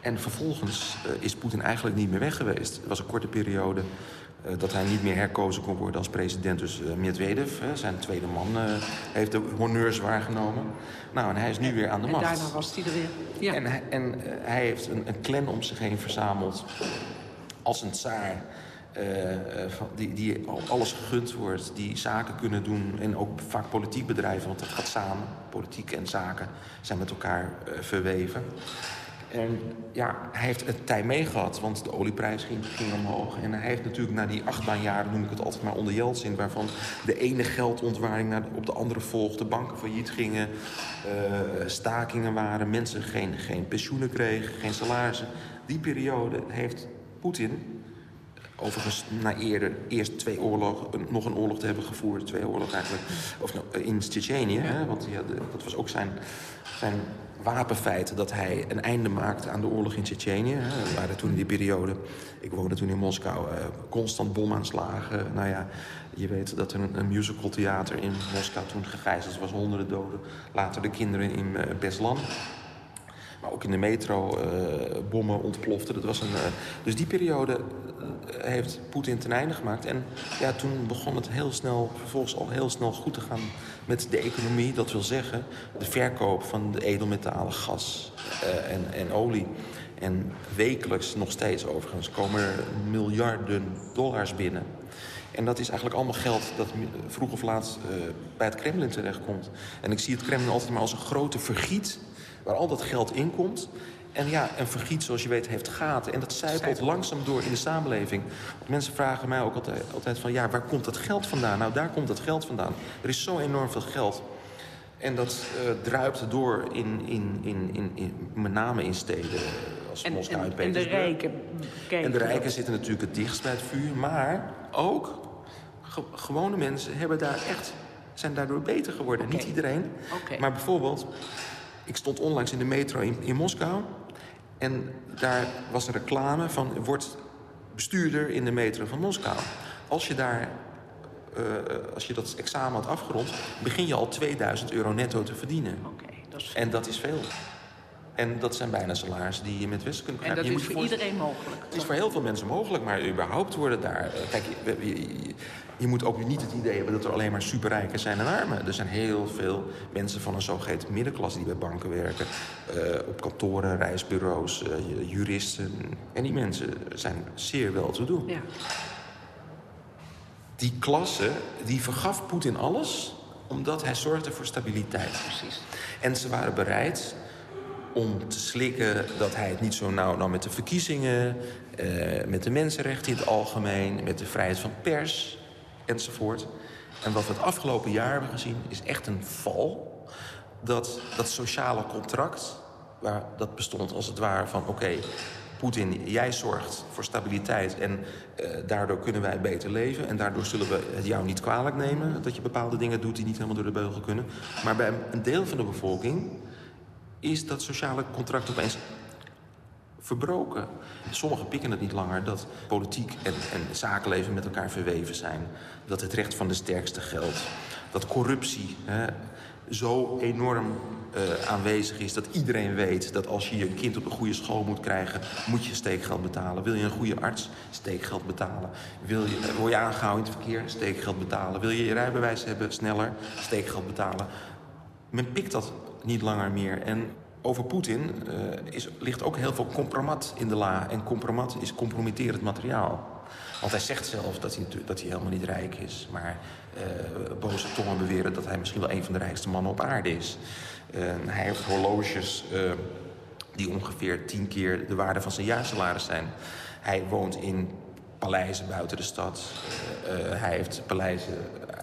En vervolgens uh, is Poetin eigenlijk niet meer weg geweest. Het was een korte periode uh, dat hij niet meer herkozen kon worden als president. Dus Medvedev, zijn tweede man, heeft de honneurs waargenomen. Nou, en hij is nu weer aan de macht. En daarna was hij er weer. Ja. En, hij, en hij heeft een, een clan om zich heen verzameld als een tsaar... Uh, die, die alles gegund wordt, die zaken kunnen doen en ook vaak politiek bedrijven, want dat gaat samen. Politiek en zaken zijn met elkaar uh, verweven. En ja, hij heeft het tij meegehad, want de olieprijs ging, ging omhoog. En hij heeft natuurlijk na die achtbaanjaren, noem ik het altijd maar onder Jeltsin... waarvan de ene geldontwaring naar op de andere volgde, banken failliet gingen... Stakingen waren, mensen geen, geen pensioenen kregen, geen salarissen. Die periode heeft Poetin Overigens, na eerder eerst twee oorlogen, nog een oorlog te hebben gevoerd. Twee oorlogen eigenlijk. Of nou, in Tsjetsjenië. Want ja, dat was ook zijn, zijn wapenfeit. Dat hij een einde maakte aan de oorlog in Tsjetsjenië. Er waren toen in die periode. Ik woonde toen in Moskou. Uh, constant bomaanslagen. Nou ja, je weet dat er een, een musicaltheater in Moskou toen gegijzeld was. Honderden doden. Later de kinderen in uh, Beslan. Maar ook in de metro uh, bommen ontploften. Dat was een, uh, dus die periode uh, heeft Poetin ten einde gemaakt. En ja, toen begon het heel snel, vervolgens al heel snel goed te gaan met de economie. Dat wil zeggen, de verkoop van de edelmetalen, gas en, en olie. En wekelijks nog steeds overigens komen er miljarden dollars binnen. En dat is eigenlijk allemaal geld dat vroeg of laat bij het Kremlin terechtkomt. En ik zie het Kremlin altijd maar als een grote vergiet waar al dat geld in komt. En ja, een vergiet, zoals je weet, heeft gaten. En dat zijpelt langzaam door in de samenleving. Mensen vragen mij ook altijd, altijd van... ja, waar komt dat geld vandaan? Nou, daar komt dat geld vandaan. Er is zo enorm veel geld. En dat uh, druipt door in, in, in, in, in, met name in steden als En, Moskou en, en, en de rijken. En de rijken zitten natuurlijk het dichtst bij het vuur. Maar ook ge- gewone mensen hebben daar echt, zijn daardoor beter geworden. Niet iedereen. Maar bijvoorbeeld, ik stond onlangs in de metro in, in Moskou. En daar was een reclame van... word bestuurder in de metro van Moskou. Als je daar... eh, als je dat examen had afgerond... begin je al 2000 euro netto te verdienen. dat is En dat is veel. En dat zijn bijna salarissen die je met Westen kunt En krijgen. dat Je is moet voor iedereen mogelijk. het is voor heel veel mensen mogelijk, maar überhaupt worden daar... eh, Kijk, je, je, je- je moet ook niet het idee hebben dat er alleen maar superrijken zijn en armen. Er zijn heel veel mensen van een zogeheten middenklasse die bij banken werken. eh, op kantoren, reisbureaus, eh, juristen. En die mensen zijn zeer wel te doen. Ja. Die klasse, die vergaf Poetin alles omdat hij zorgde voor stabiliteit. Precies. En ze waren bereid om te slikken dat hij het niet zo nauw met de verkiezingen... eh, met de mensenrechten in het algemeen, met de vrijheid van pers enzovoort. En wat we het afgelopen jaar hebben gezien is echt een val. Dat, dat sociale contract, waar, dat bestond als het ware van... oké, Poetin, jij zorgt voor stabiliteit en eh, daardoor kunnen wij beter leven... en daardoor zullen we het jou niet kwalijk nemen... dat je bepaalde dingen doet die niet helemaal door de beugel kunnen. Maar bij een deel van de bevolking is dat sociale contract opeens verbroken. Sommigen pikken het niet langer dat politiek en, en zakenleven met elkaar verweven zijn. Dat het recht van de sterkste geldt. Dat corruptie hè, zo enorm eh, aanwezig is dat iedereen weet dat als je je kind op een goede school moet krijgen, moet je steekgeld betalen. Wil je een goede arts, steekgeld betalen. Wil je, word je aangehouden in het verkeer, steekgeld betalen. Wil je je rijbewijs hebben, sneller, steekgeld betalen. Men pikt dat niet langer meer. En over Poetin eh, is, ligt ook heel veel compromat in de la. En compromat is compromitterend materiaal. Want hij zegt zelf dat hij, dat hij helemaal niet rijk is. Maar eh, boze tongen beweren dat hij misschien wel een van de rijkste mannen op aarde is. Hij heeft horloges eh, die ongeveer tien keer de waarde van zijn jaarsalaris zijn. Hij woont in paleizen buiten de stad. Hij heeft paleizen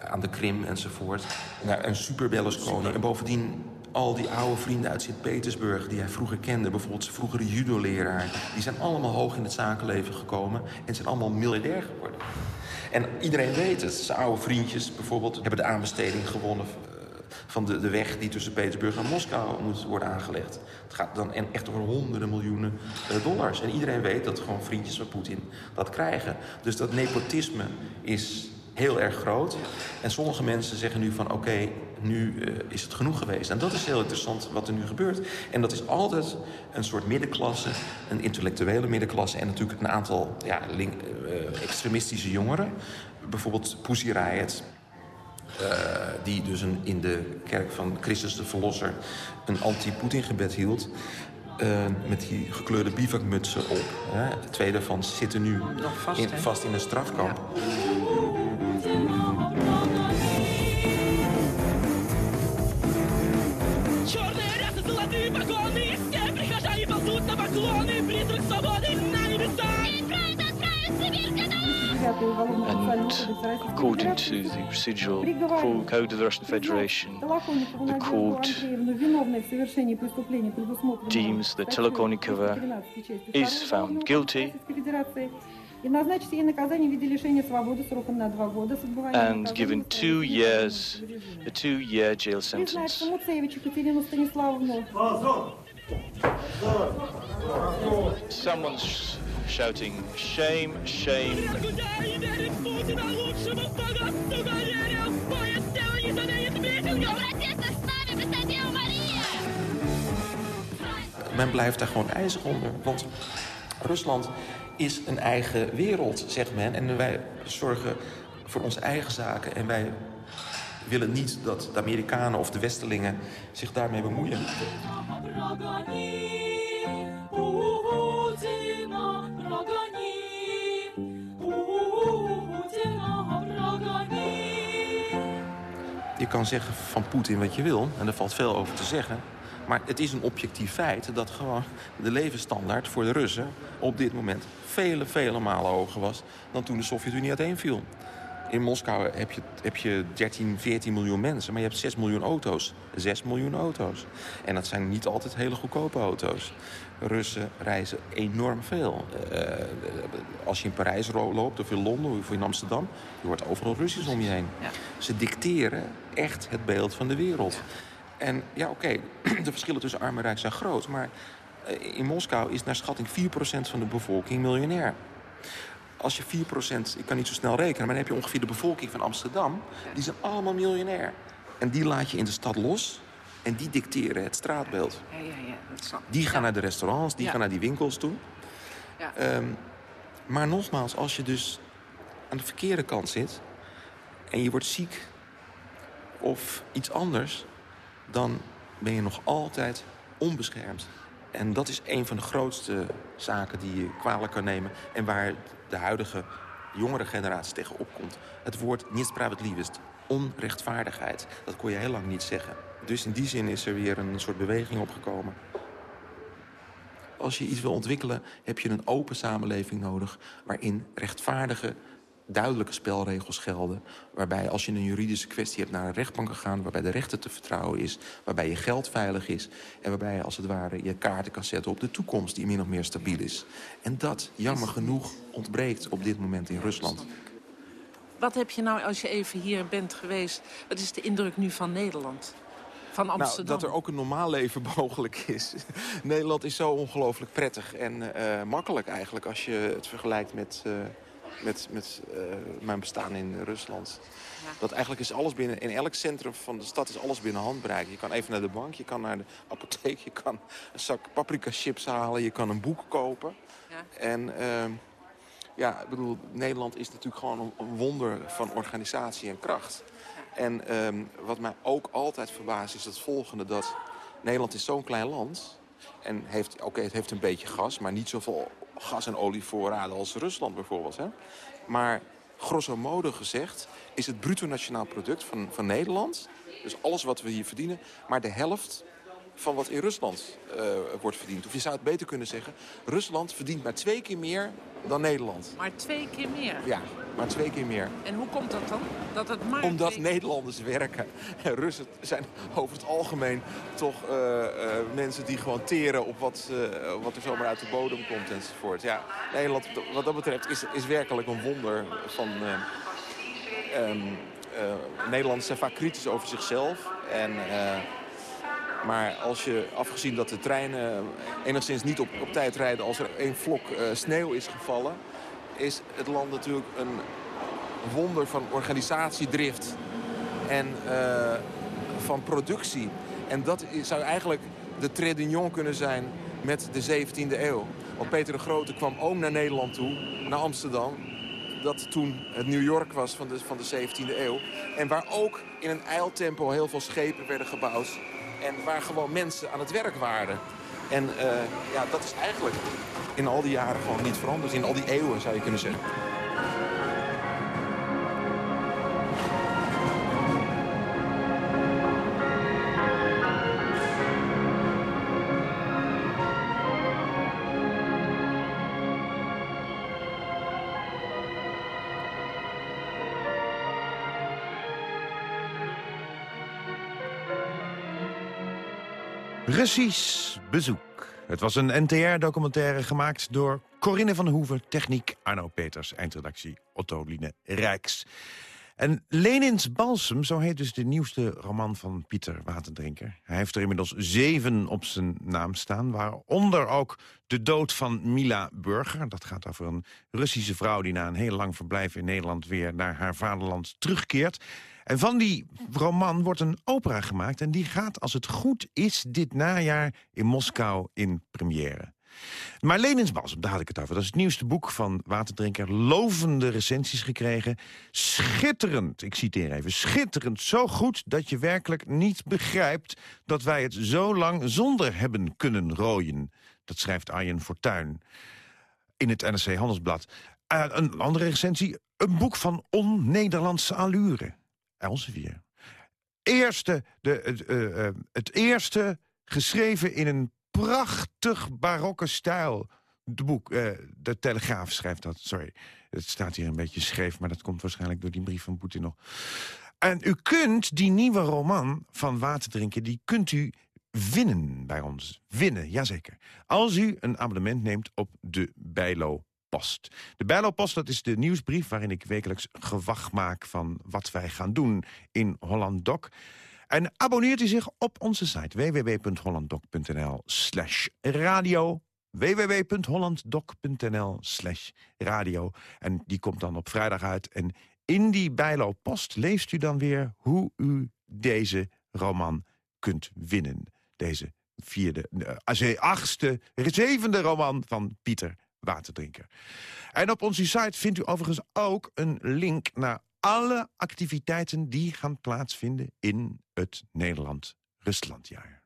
aan de Krim enzovoort. Nou, een super Berlusconi. En bovendien al die oude vrienden uit Sint-Petersburg die hij vroeger kende. Bijvoorbeeld zijn vroegere judo-leraar. Die zijn allemaal hoog in het zakenleven gekomen. En zijn allemaal miljardair geworden. En iedereen weet het. Zijn oude vriendjes bijvoorbeeld hebben de aanbesteding gewonnen... eh, van de, de weg die tussen Petersburg en Moskou moet worden aangelegd. Het gaat dan echt over honderden miljoenen eh, dollars. En iedereen weet dat gewoon vriendjes van Poetin dat krijgen. Dus dat nepotisme is heel erg groot. En sommige mensen zeggen nu van oké, nu eh, is het genoeg geweest. En dat is heel interessant wat er nu gebeurt. En dat is altijd een soort middenklasse, een intellectuele middenklasse... en natuurlijk een aantal ja, link, eh, extremistische jongeren. Bijvoorbeeld Pussy Riot, eh, die dus een, in de kerk van Christus de Verlosser een anti-Poetin gebed hield. Met die gekleurde bivakmutsen op. Hè. Twee daarvan zitten nu Nog vast, in, een strafkamp. Ja. and according to the procedural code of the Russian Federation, the court deems that Telekonikova is found guilty and given two years, a two-year jail sentence. Someone's shouting, shame, shame. Men blijft daar gewoon ijzer onder, want Rusland is een eigen wereld, zegt men. En wij zorgen voor onze eigen zaken en wij willen niet dat de Amerikanen of de Westelingen zich daarmee bemoeien. Kan zeggen van Poetin wat je wil, en er valt veel over te zeggen. Maar het is een objectief feit dat gewoon de levensstandaard voor de Russen op dit moment vele, vele malen hoger was dan toen de Sovjet-Unie uiteenviel. In Moskou heb je, heb je 13, 14 miljoen mensen, maar je hebt 6 miljoen auto's. 6 miljoen auto's. En dat zijn niet altijd hele goedkope auto's. Russen reizen enorm veel. Uh, als je in Parijs loopt, of in Londen, of in Amsterdam... je hoort overal Russisch om je heen. Ja. Ze dicteren echt het beeld van de wereld. En ja, oké, de verschillen tussen arm en rijk zijn groot... maar in Moskou is naar schatting 4% van de bevolking miljonair. Als je 4%, ik kan niet zo snel rekenen... maar dan heb je ongeveer de bevolking van Amsterdam. Die zijn allemaal miljonair. En die laat je in de stad los en die dicteren het straatbeeld. Ja, ja, ja, dat snap. Die gaan Ja. naar de restaurants, die Ja. gaan naar die winkels toe. Ja. Ehm, maar nogmaals, als je dus aan de verkeerde kant zit... en je wordt ziek of iets anders... dan ben je nog altijd onbeschermd. En dat is een van de grootste zaken die je kwalijk kan nemen... en waar de huidige jongere generatie tegen opkomt. Het woord nietspravedlievest, onrechtvaardigheid. Dat kon je heel lang niet zeggen. Dus in die zin is er weer een soort beweging opgekomen. Als je iets wil ontwikkelen, heb je een open samenleving nodig... waarin rechtvaardige, duidelijke spelregels gelden. Waarbij als je een juridische kwestie hebt naar een rechtbank kan gaan... waarbij de rechter te vertrouwen is, waarbij je geld veilig is... en waarbij je als het ware je kaarten kan zetten op de toekomst... die min of meer stabiel is. En dat, jammer genoeg, ontbreekt op dit moment in Rusland. Wat heb je nou, als je even hier bent geweest... wat is de indruk nu van Nederland? Van Amsterdam? Nou, dat er ook een normaal leven mogelijk is. Nederland is zo ongelooflijk prettig en eh, makkelijk eigenlijk... als je het vergelijkt met, eh, met, met eh, mijn bestaan in Rusland. Dat eigenlijk is alles binnen... In elk centrum van de stad is alles binnen handbereik. Je kan even naar de bank, je kan naar de apotheek... je kan een zak paprika chips halen, je kan een boek kopen. Ja. En... ehm, ja, ik bedoel, Nederland is natuurlijk gewoon een- wonder van organisatie en kracht. En ehm, wat mij ook altijd verbaast is het volgende. Dat Nederland is zo'n klein land. En heeft, oké, het heeft een beetje gas, maar niet zoveel gas- en olievoorraden als Rusland bijvoorbeeld. Hè? Maar grosso modo gezegd is het bruto nationaal product van, van Nederland... dus alles wat we hier verdienen, maar de helft van wat in Rusland eh, wordt verdiend. Of je zou het beter kunnen zeggen... Rusland verdient maar twee keer meer dan Nederland. Maar twee keer meer. Ja, maar twee keer meer. En hoe komt dat dan? Dat het maar Omdat twee- Nederlanders werken. En Russen zijn over het algemeen toch eh, eh, mensen die gewoon teren op wat, wat er zomaar uit de bodem komt enzovoort. Ja, Nederland wat dat betreft is, is werkelijk een wonder van... eh, ehm, eh, Nederlanders zijn vaak kritisch over zichzelf. En, maar als je, afgezien dat de treinen enigszins niet op, op tijd rijden... als er één vlok eh, sneeuw is gevallen... is het land natuurlijk een wonder van organisatiedrift en eh, van productie. En dat zou eigenlijk de trait d'union kunnen zijn met de 17e eeuw. Want Peter de Grote kwam ook naar Nederland toe, naar Amsterdam. Dat toen het New York was van de, van de 17e eeuw. En waar ook in een eiltempo heel veel schepen werden gebouwd. En waar gewoon mensen aan het werk waren. En eh, ja, dat is eigenlijk in al die jaren gewoon niet veranderd. In al die eeuwen zou je kunnen zeggen. Russisch bezoek. Het was een NTR-documentaire gemaakt door Corinne van Hoeven... techniek Arno Peters, eindredactie Otto Line Rijks. En Lenins Balsem, zo heet dus de nieuwste roman van Pieter Waterdrinker. Hij heeft er inmiddels zeven op zijn naam staan, waaronder ook de dood van Mila Burger. Dat gaat over een Russische vrouw die na een heel lang verblijf in Nederland... weer naar haar vaderland terugkeert. En van die roman wordt een opera gemaakt... en die gaat, als het goed is, dit najaar in Moskou in première. Maar Lenins Balsem, daar had ik het over. Dat is het nieuwste boek van Waterdrinker. Lovende recensies gekregen. Schitterend, ik citeer even. Schitterend, zo goed dat je werkelijk niet begrijpt... dat wij het zo lang zonder hebben kunnen rooien. Dat schrijft Arjen Fortuyn in het NRC Handelsblad. Eh, een andere recensie, een boek van on-Nederlandse allure. Elsevier. Eerste, eh, eh, het eerste geschreven in een prachtig barokke stijl. De boek, eh, de Telegraaf schrijft dat, sorry. Het staat hier een beetje scheef, maar dat komt waarschijnlijk door die brief van Poetin nog. En u kunt die nieuwe roman van Waterdrinken... die kunt u winnen bij ons. Winnen, jazeker. Als u een abonnement neemt op de Bijlo Post. De Bijlo Post, dat is de nieuwsbrief waarin ik wekelijks gewacht maak... van wat wij gaan doen in Holland Doc. En abonneert u zich op onze site www.hollanddoc.nl slash radio www.hollanddoc.nl slash radio. En die komt dan op vrijdag uit. En in die bijlooppost leest u dan weer hoe u deze roman kunt winnen. Deze vierde, uh, achtste, zevende roman van Pieter Waterdrinker. En op onze site vindt u overigens ook een link naar alle activiteiten die gaan plaatsvinden in het Nederland-Ruslandjaar.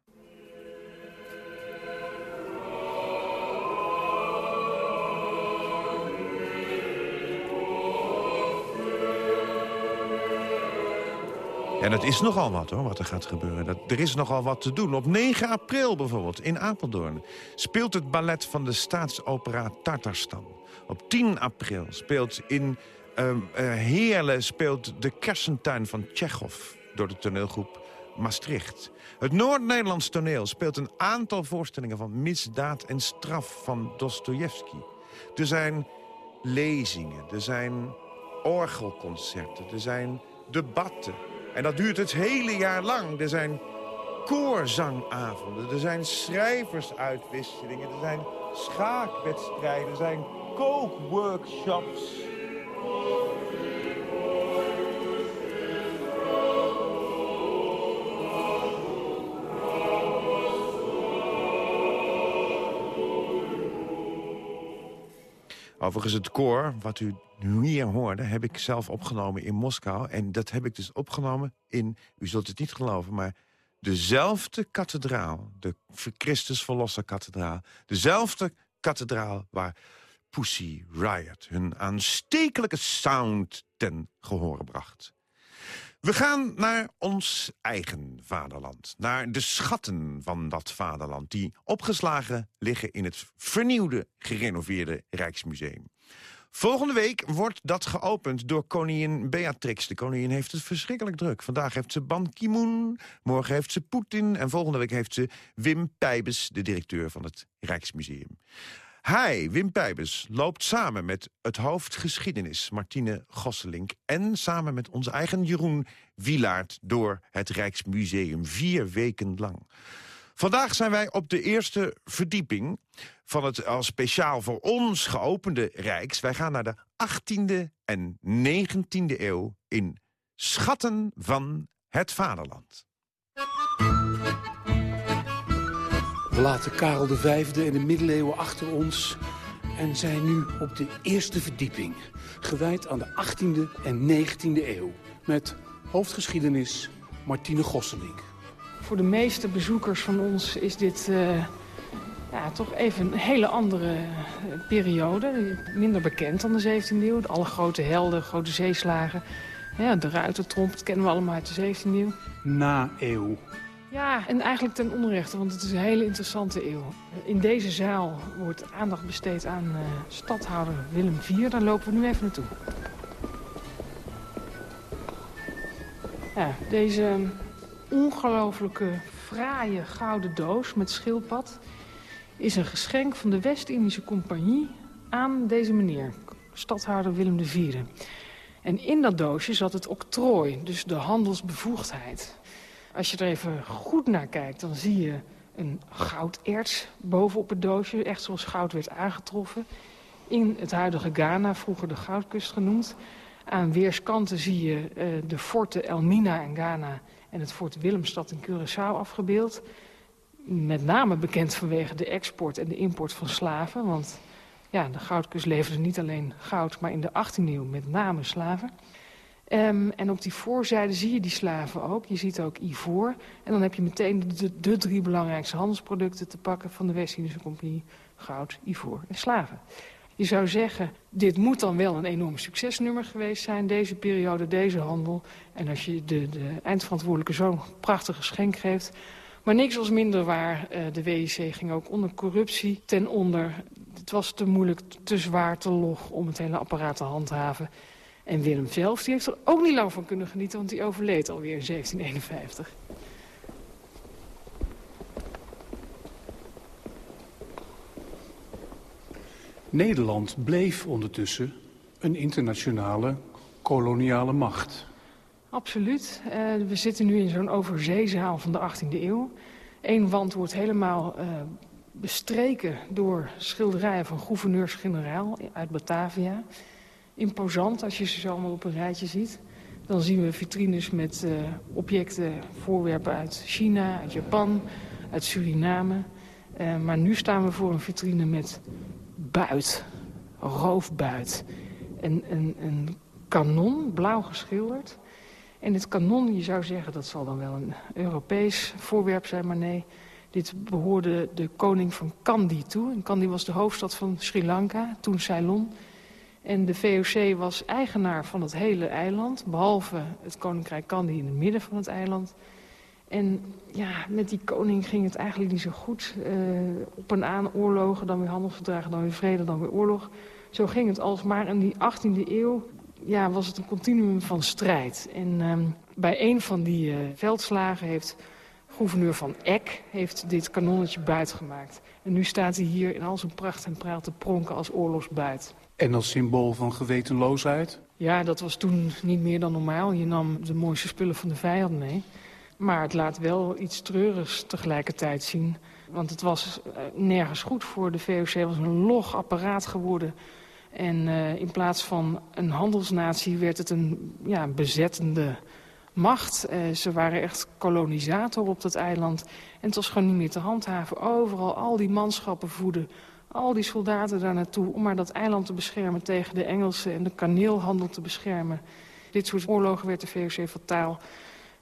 En het is nogal wat hoor, wat er gaat gebeuren. Dat, er is nogal wat te doen. Op 9 april bijvoorbeeld, in Apeldoorn... speelt het ballet van de staatsopera Tatarstan. Op 10 april speelt in Heerlen speelt de kersentuin van Tsjechov... door de toneelgroep Maastricht. Het Noord-Nederlands toneel speelt een aantal voorstellingen... van misdaad en straf van Dostojevski. Er zijn lezingen, er zijn orgelconcerten, er zijn debatten... En dat duurt het hele jaar lang. Er zijn koorzangavonden, er zijn schrijversuitwisselingen... er zijn schaakwedstrijden, er zijn kookworkshops... Overigens het koor, wat u nu hier hoorde, heb ik zelf opgenomen in Moskou. En dat heb ik dus opgenomen in, u zult het niet geloven... maar dezelfde kathedraal, de Christus Verlosser kathedraal... dezelfde kathedraal waar Pussy Riot hun aanstekelijke sound ten gehore bracht. We gaan naar ons eigen vaderland. Naar de schatten van dat vaderland... die opgeslagen liggen in het vernieuwde, gerenoveerde Rijksmuseum. Volgende week wordt dat geopend door koningin Beatrix. De koningin heeft het verschrikkelijk druk. Vandaag heeft ze Ban Ki-moon, morgen heeft ze Poetin... en volgende week heeft ze Wim Pijbes, de directeur van het Rijksmuseum. Hij, Wim Pijbes, loopt samen met het hoofd geschiedenis Martine Gosselink... en samen met onze eigen Jeroen Wielaert door het Rijksmuseum vier weken lang. Vandaag zijn wij op de eerste verdieping van het al speciaal voor ons geopende Rijks. Wij gaan naar de 18e en 19e eeuw in Schatten van het Vaderland. We laten Karel V en de middeleeuwen achter ons... en zijn nu op de eerste verdieping. Gewijd aan de 18e en 19e eeuw. Met hoofdgeschiedenis Martine Gosselink. Voor de meeste bezoekers van ons is dit uh, ja, toch even een hele andere uh, periode. Minder bekend dan de 17e eeuw. Alle grote helden, grote zeeslagen. Ja, de ruitertromp, dat kennen we allemaal uit de 17e eeuw. Na eeuw. Ja, en eigenlijk ten onrechte, want het is een hele interessante eeuw. In deze zaal wordt aandacht besteed aan uh, stadhouder Willem IV. Daar lopen we nu even naartoe. Ja, deze ongelooflijke fraaie gouden doos met schildpad... is een geschenk van de West-Indische Compagnie aan deze meneer, stadhouder Willem IV. En in dat doosje zat het octrooi, dus de handelsbevoegdheid. Als je er even goed naar kijkt, dan zie je een gouderts bovenop het doosje. Echt zoals goud werd aangetroffen. In het huidige Ghana, vroeger de Goudkust genoemd. Aan weerskanten zie je uh, de forten Elmina in Ghana en het fort Willemstad in Curaçao afgebeeld. Met name bekend vanwege de export en de import van slaven. Want ja, de Goudkust leverde niet alleen goud, maar in de 18e eeuw met name slaven. Um, en op die voorzijde zie je die slaven ook. Je ziet ook ivoor. En dan heb je meteen de, de drie belangrijkste handelsproducten te pakken van de West-Indische Compagnie. Goud, ivoor en slaven. Je zou zeggen, dit moet dan wel een enorm succesnummer geweest zijn, deze periode, deze handel. En als je de, de eindverantwoordelijke zo'n prachtig geschenk geeft, Maar niks was minder waar. Uh, de WIC ging ook onder corruptie ten onder. Het was te moeilijk, te zwaar, te log om het hele apparaat te handhaven. En Willem zelf die heeft er ook niet lang van kunnen genieten... want die overleed alweer in 1751. Nederland bleef ondertussen een internationale koloniale macht. Absoluut. Uh, we zitten nu in zo'n overzeezaal van de 18e eeuw. Eén wand wordt helemaal uh, bestreken door schilderijen van gouverneurs-generaal uit Batavia. Imposant als je ze allemaal op een rijtje ziet. Dan zien we vitrines met uh, objecten, voorwerpen uit China, uit Japan, uit Suriname. maar nu staan we voor een vitrine met buit, roofbuit. Een, een, een kanon, blauw geschilderd. En dit kanon, je zou zeggen, dat zal dan wel een Europees voorwerp zijn, maar nee. Dit behoorde de koning van Kandy toe. En Kandy was de hoofdstad van Sri Lanka, toen Ceylon. En de VOC was eigenaar van het hele eiland, behalve het koninkrijk Kandy in het midden van het eiland. En ja, met die koning ging het eigenlijk niet zo goed. Uh, op en aan oorlogen, dan weer handelsverdragen, dan weer vrede, dan weer oorlog. Zo ging het alsmaar. In die 18e eeuw ja, was het een continuum van strijd. En uh, bij een van die uh, veldslagen heeft gouverneur van Eck heeft dit kanonnetje buitgemaakt. En nu staat hij hier in al zijn pracht en praat te pronken als oorlogsbuit. En als symbool van gewetenloosheid? Ja, dat was toen niet meer dan normaal. Je nam de mooiste spullen van de vijand mee. Maar het laat wel iets treurigs tegelijkertijd zien. Want het was uh, nergens goed voor de VOC. Het was een log apparaat geworden. En uh, in plaats van een handelsnatie werd het een ja, bezettende macht. Uh, ze waren echt kolonisator op dat eiland. En het was gewoon niet meer te handhaven. Overal al die manschappen voeden. Al die soldaten daar naartoe om maar dat eiland te beschermen tegen de Engelsen en de kaneelhandel te beschermen. Dit soort oorlogen werd de VOC fataal.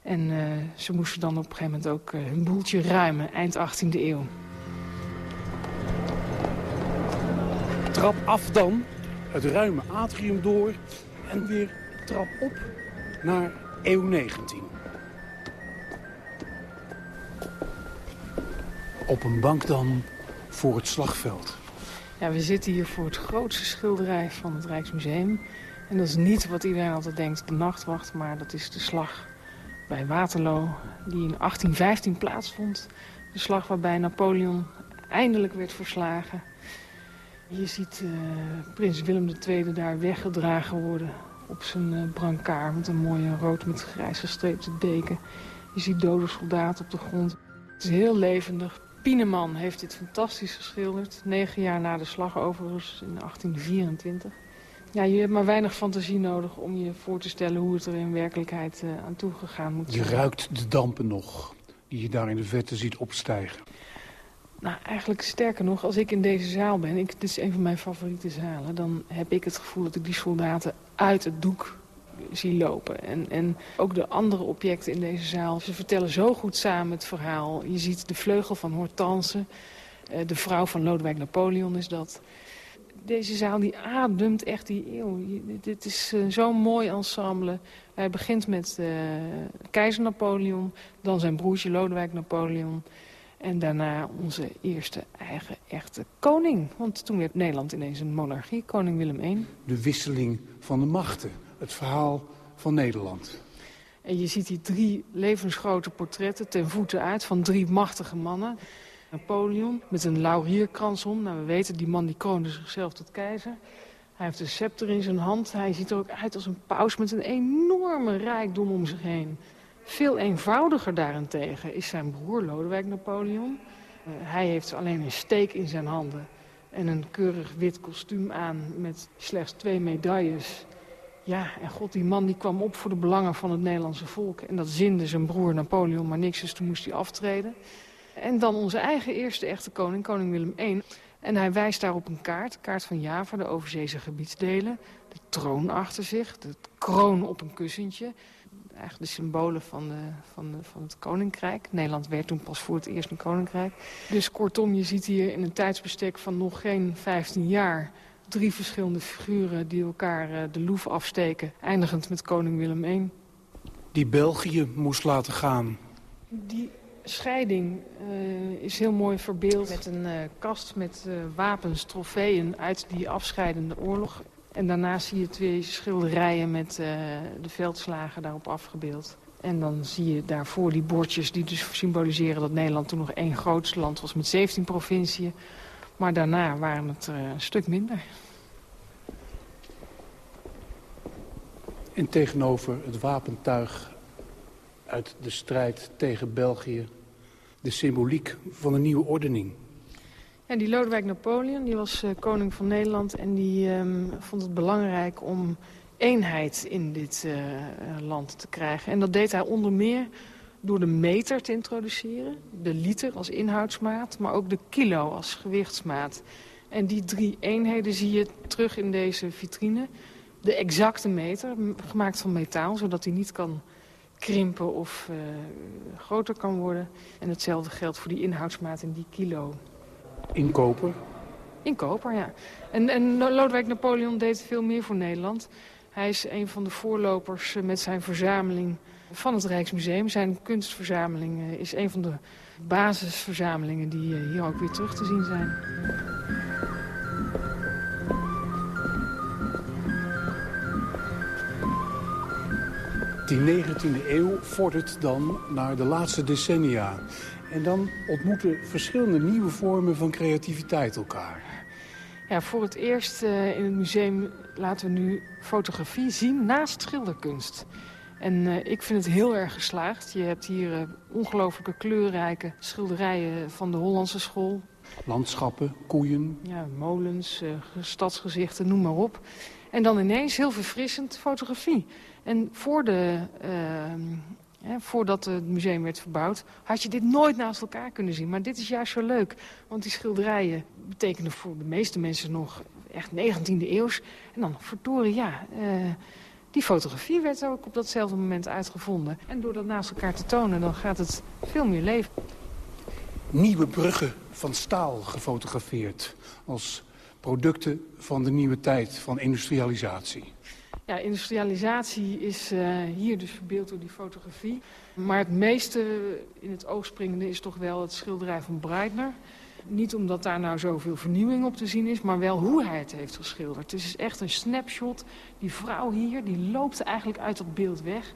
En uh, ze moesten dan op een gegeven moment ook uh, hun boeltje ruimen, eind 18e eeuw. Trap af dan, het ruime atrium door en weer trap op naar eeuw 19. Op een bank dan voor het slagveld. Ja, we zitten hier voor het grootste schilderij van het Rijksmuseum. En dat is niet wat iedereen altijd denkt, de nachtwacht, maar dat is de slag bij Waterloo, die in 1815 plaatsvond. De slag waarbij Napoleon eindelijk werd verslagen. Je ziet uh, prins Willem II daar weggedragen worden op zijn uh, brancard... met een mooie rood met grijs gestreepte deken. Je ziet dode soldaten op de grond. Het is heel levendig. Pieneman heeft dit fantastisch geschilderd. Negen jaar na de slag overigens, in 1824. Ja, je hebt maar weinig fantasie nodig om je voor te stellen hoe het er in werkelijkheid uh, aan toe gegaan moet zijn. Je ruikt de dampen nog, die je daar in de vette ziet opstijgen. Nou, eigenlijk sterker nog, als ik in deze zaal ben, ik, dit is een van mijn favoriete zalen... dan heb ik het gevoel dat ik die soldaten uit het doek zie lopen. En, en ook de andere objecten in deze zaal, ze vertellen zo goed samen het verhaal. Je ziet de vleugel van Hortense, uh, de vrouw van Lodewijk Napoleon is dat deze zaal die ademt echt die eeuw. Dit is uh, zo'n mooi ensemble. Hij begint met uh, keizer Napoleon, dan zijn broertje Lodewijk Napoleon... en daarna onze eerste eigen echte koning. Want toen werd Nederland ineens een monarchie, koning Willem I. De wisseling van de machten, het verhaal van Nederland. En je ziet die drie levensgrote portretten ten voeten uit van drie machtige mannen... Napoleon met een laurierkrans om. Nou, we weten, die man die kroonde zichzelf tot keizer. Hij heeft een scepter in zijn hand. Hij ziet er ook uit als een paus met een enorme rijkdom om zich heen. Veel eenvoudiger daarentegen is zijn broer Lodewijk Napoleon. Uh, hij heeft alleen een steek in zijn handen en een keurig wit kostuum aan met slechts twee medailles. Ja, en god, die man die kwam op voor de belangen van het Nederlandse volk. En dat zinde zijn broer Napoleon maar niks, dus toen moest hij aftreden. En dan onze eigen eerste echte koning, koning Willem I. En hij wijst daar op een kaart, kaart van Java, de overzeese gebiedsdelen. De troon achter zich, de kroon op een kussentje. Eigenlijk de symbolen van, de, van, de, van het koninkrijk. Nederland werd toen pas voor het eerst een koninkrijk. Dus kortom, je ziet hier in een tijdsbestek van nog geen 15 jaar... drie verschillende figuren die elkaar uh, de loef afsteken. Eindigend met koning Willem I. Die België moest laten gaan. Die scheiding uh, is heel mooi verbeeld met een uh, kast met uh, wapens, trofeeën uit die afscheidende oorlog. En daarnaast zie je twee schilderijen met de veldslagen daarop afgebeeld. En dan zie je daarvoor die bordjes die dus symboliseren dat Nederland toen nog één grootste land was met 17 provinciën. Maar daarna waren het er een stuk minder. En tegenover het wapentuig uit de strijd tegen België... de symboliek van een nieuwe ordening. Ja, die Lodewijk Napoleon die was uh, koning van Nederland... en die um, vond het belangrijk om eenheid in dit uh, land te krijgen. En dat deed hij onder meer door de meter te introduceren. De liter als inhoudsmaat, maar ook de kilo als gewichtsmaat. En die drie eenheden zie je terug in deze vitrine. De exacte meter, gemaakt van metaal, zodat hij niet kan krimpen of uh, groter kan worden. En hetzelfde geldt voor die inhoudsmaat in die kilo. In koper? In koper, ja. En, en Lodewijk Napoleon deed veel meer voor Nederland. Hij is een van de voorlopers met zijn verzameling van het Rijksmuseum. Zijn kunstverzameling eh, is een van de basisverzamelingen die eh, hier ook weer terug te zien zijn. Die 19e eeuw vordert dan naar de laatste decennia. En dan ontmoeten verschillende nieuwe vormen van creativiteit elkaar. Ja, voor het eerst uh, in het museum laten we nu fotografie zien naast schilderkunst. En uh, ik vind het heel erg geslaagd. Je hebt hier uh, ongelooflijke kleurrijke schilderijen van de Hollandse school. Landschappen, koeien. Ja, molens, stadsgezichten, noem maar op. En dan ineens heel verfrissend fotografie. En voor de, uh, voordat het museum werd verbouwd, had je dit nooit naast elkaar kunnen zien. Maar dit is juist zo leuk, want die schilderijen betekenen voor de meeste mensen nog echt 19e eeuws. En dan verdorie, ja, die fotografie werd ook op datzelfde moment uitgevonden. En door dat naast elkaar te tonen, dan gaat het veel meer leven. Nieuwe bruggen van staal gefotografeerd als producten van de nieuwe tijd van industrialisatie. Ja, industrialisatie is uh, hier dus verbeeld door die fotografie. Maar het meeste in het oog springende is toch wel het schilderij van Breitner. Niet omdat daar nou zoveel vernieuwing op te zien is, maar wel hoe hij het heeft geschilderd. Het is echt een snapshot. Die vrouw hier, die loopt eigenlijk uit dat beeld weg.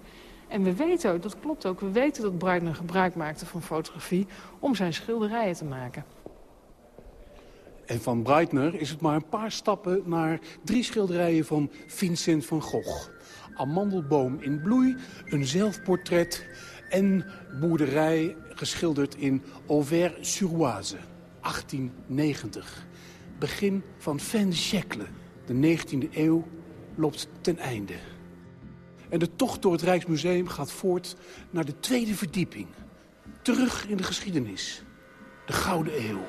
En we weten dat klopt ook, we weten dat Breitner gebruik maakte van fotografie om zijn schilderijen te maken. En van Breitner is het maar een paar stappen naar drie schilderijen van Vincent van Gogh. Amandelboom in bloei, een zelfportret en boerderij geschilderd in Auvers-sur-Oise, 1890. Begin van fin siècle. De 19e eeuw loopt ten einde. En de tocht door het Rijksmuseum gaat voort naar de tweede verdieping. Terug in de geschiedenis. De Gouden Eeuw.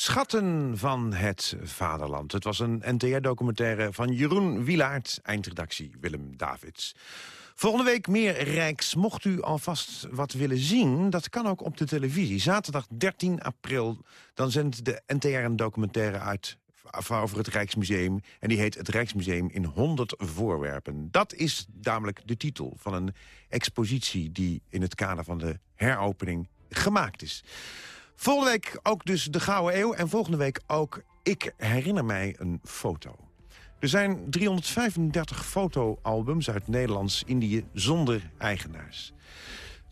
Schatten van het vaderland. Het was een NTR-documentaire van Jeroen Wilaert, eindredactie Willem Davids. Volgende week meer Rijks. Mocht u alvast wat willen zien, dat kan ook op de televisie. Zaterdag 13 april, dan zendt de NTR een documentaire uit over het Rijksmuseum. En die heet Het Rijksmuseum in 100 voorwerpen. Dat is namelijk de titel van een expositie die in het kader van de heropening gemaakt is. Volgende week ook dus de Gouden Eeuw. En volgende week ook Ik herinner mij een foto. Er zijn 335 fotoalbums uit Nederlands-Indië zonder eigenaars.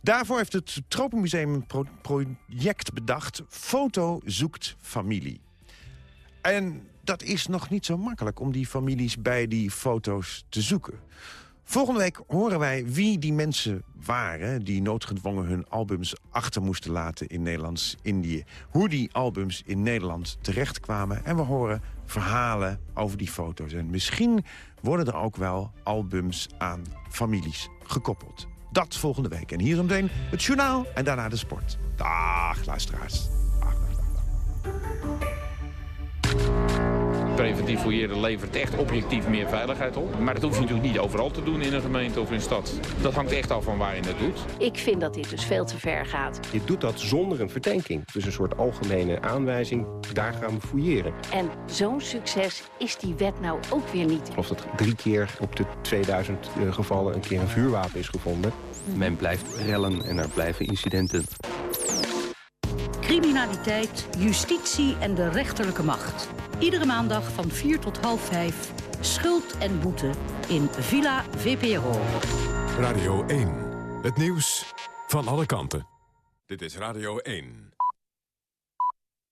Daarvoor heeft het Tropenmuseum een pro project bedacht... Foto zoekt familie. En dat is nog niet zo makkelijk om die families bij die foto's te zoeken. Volgende week horen wij wie die mensen waren... die noodgedwongen hun albums achter moesten laten in Nederlands-Indië. Hoe die albums in Nederland terechtkwamen. En we horen verhalen over die foto's. En misschien worden er ook wel albums aan families gekoppeld. Dat volgende week. En hier zometeen het journaal en daarna de sport. Dag, luisteraars. Dag, dag, dag, dag. Preventief fouilleren levert echt objectief meer veiligheid op. Maar dat hoef je natuurlijk niet overal te doen in een gemeente of in een stad. Dat hangt echt af van waar je het doet. Ik vind dat dit dus veel te ver gaat. Je doet dat zonder een verdenking. Dus een soort algemene aanwijzing, daar gaan we fouilleren. En zo'n succes is die wet nou ook weer niet. Of dat drie keer op de 2000 eh, gevallen een keer een vuurwapen is gevonden. Men blijft rellen en er blijven incidenten. Criminaliteit, justitie en de rechterlijke macht. Iedere maandag van 4 tot half 5. Schuld en boete in Villa VPRO. Radio 1. Het nieuws van alle kanten. Dit is Radio 1.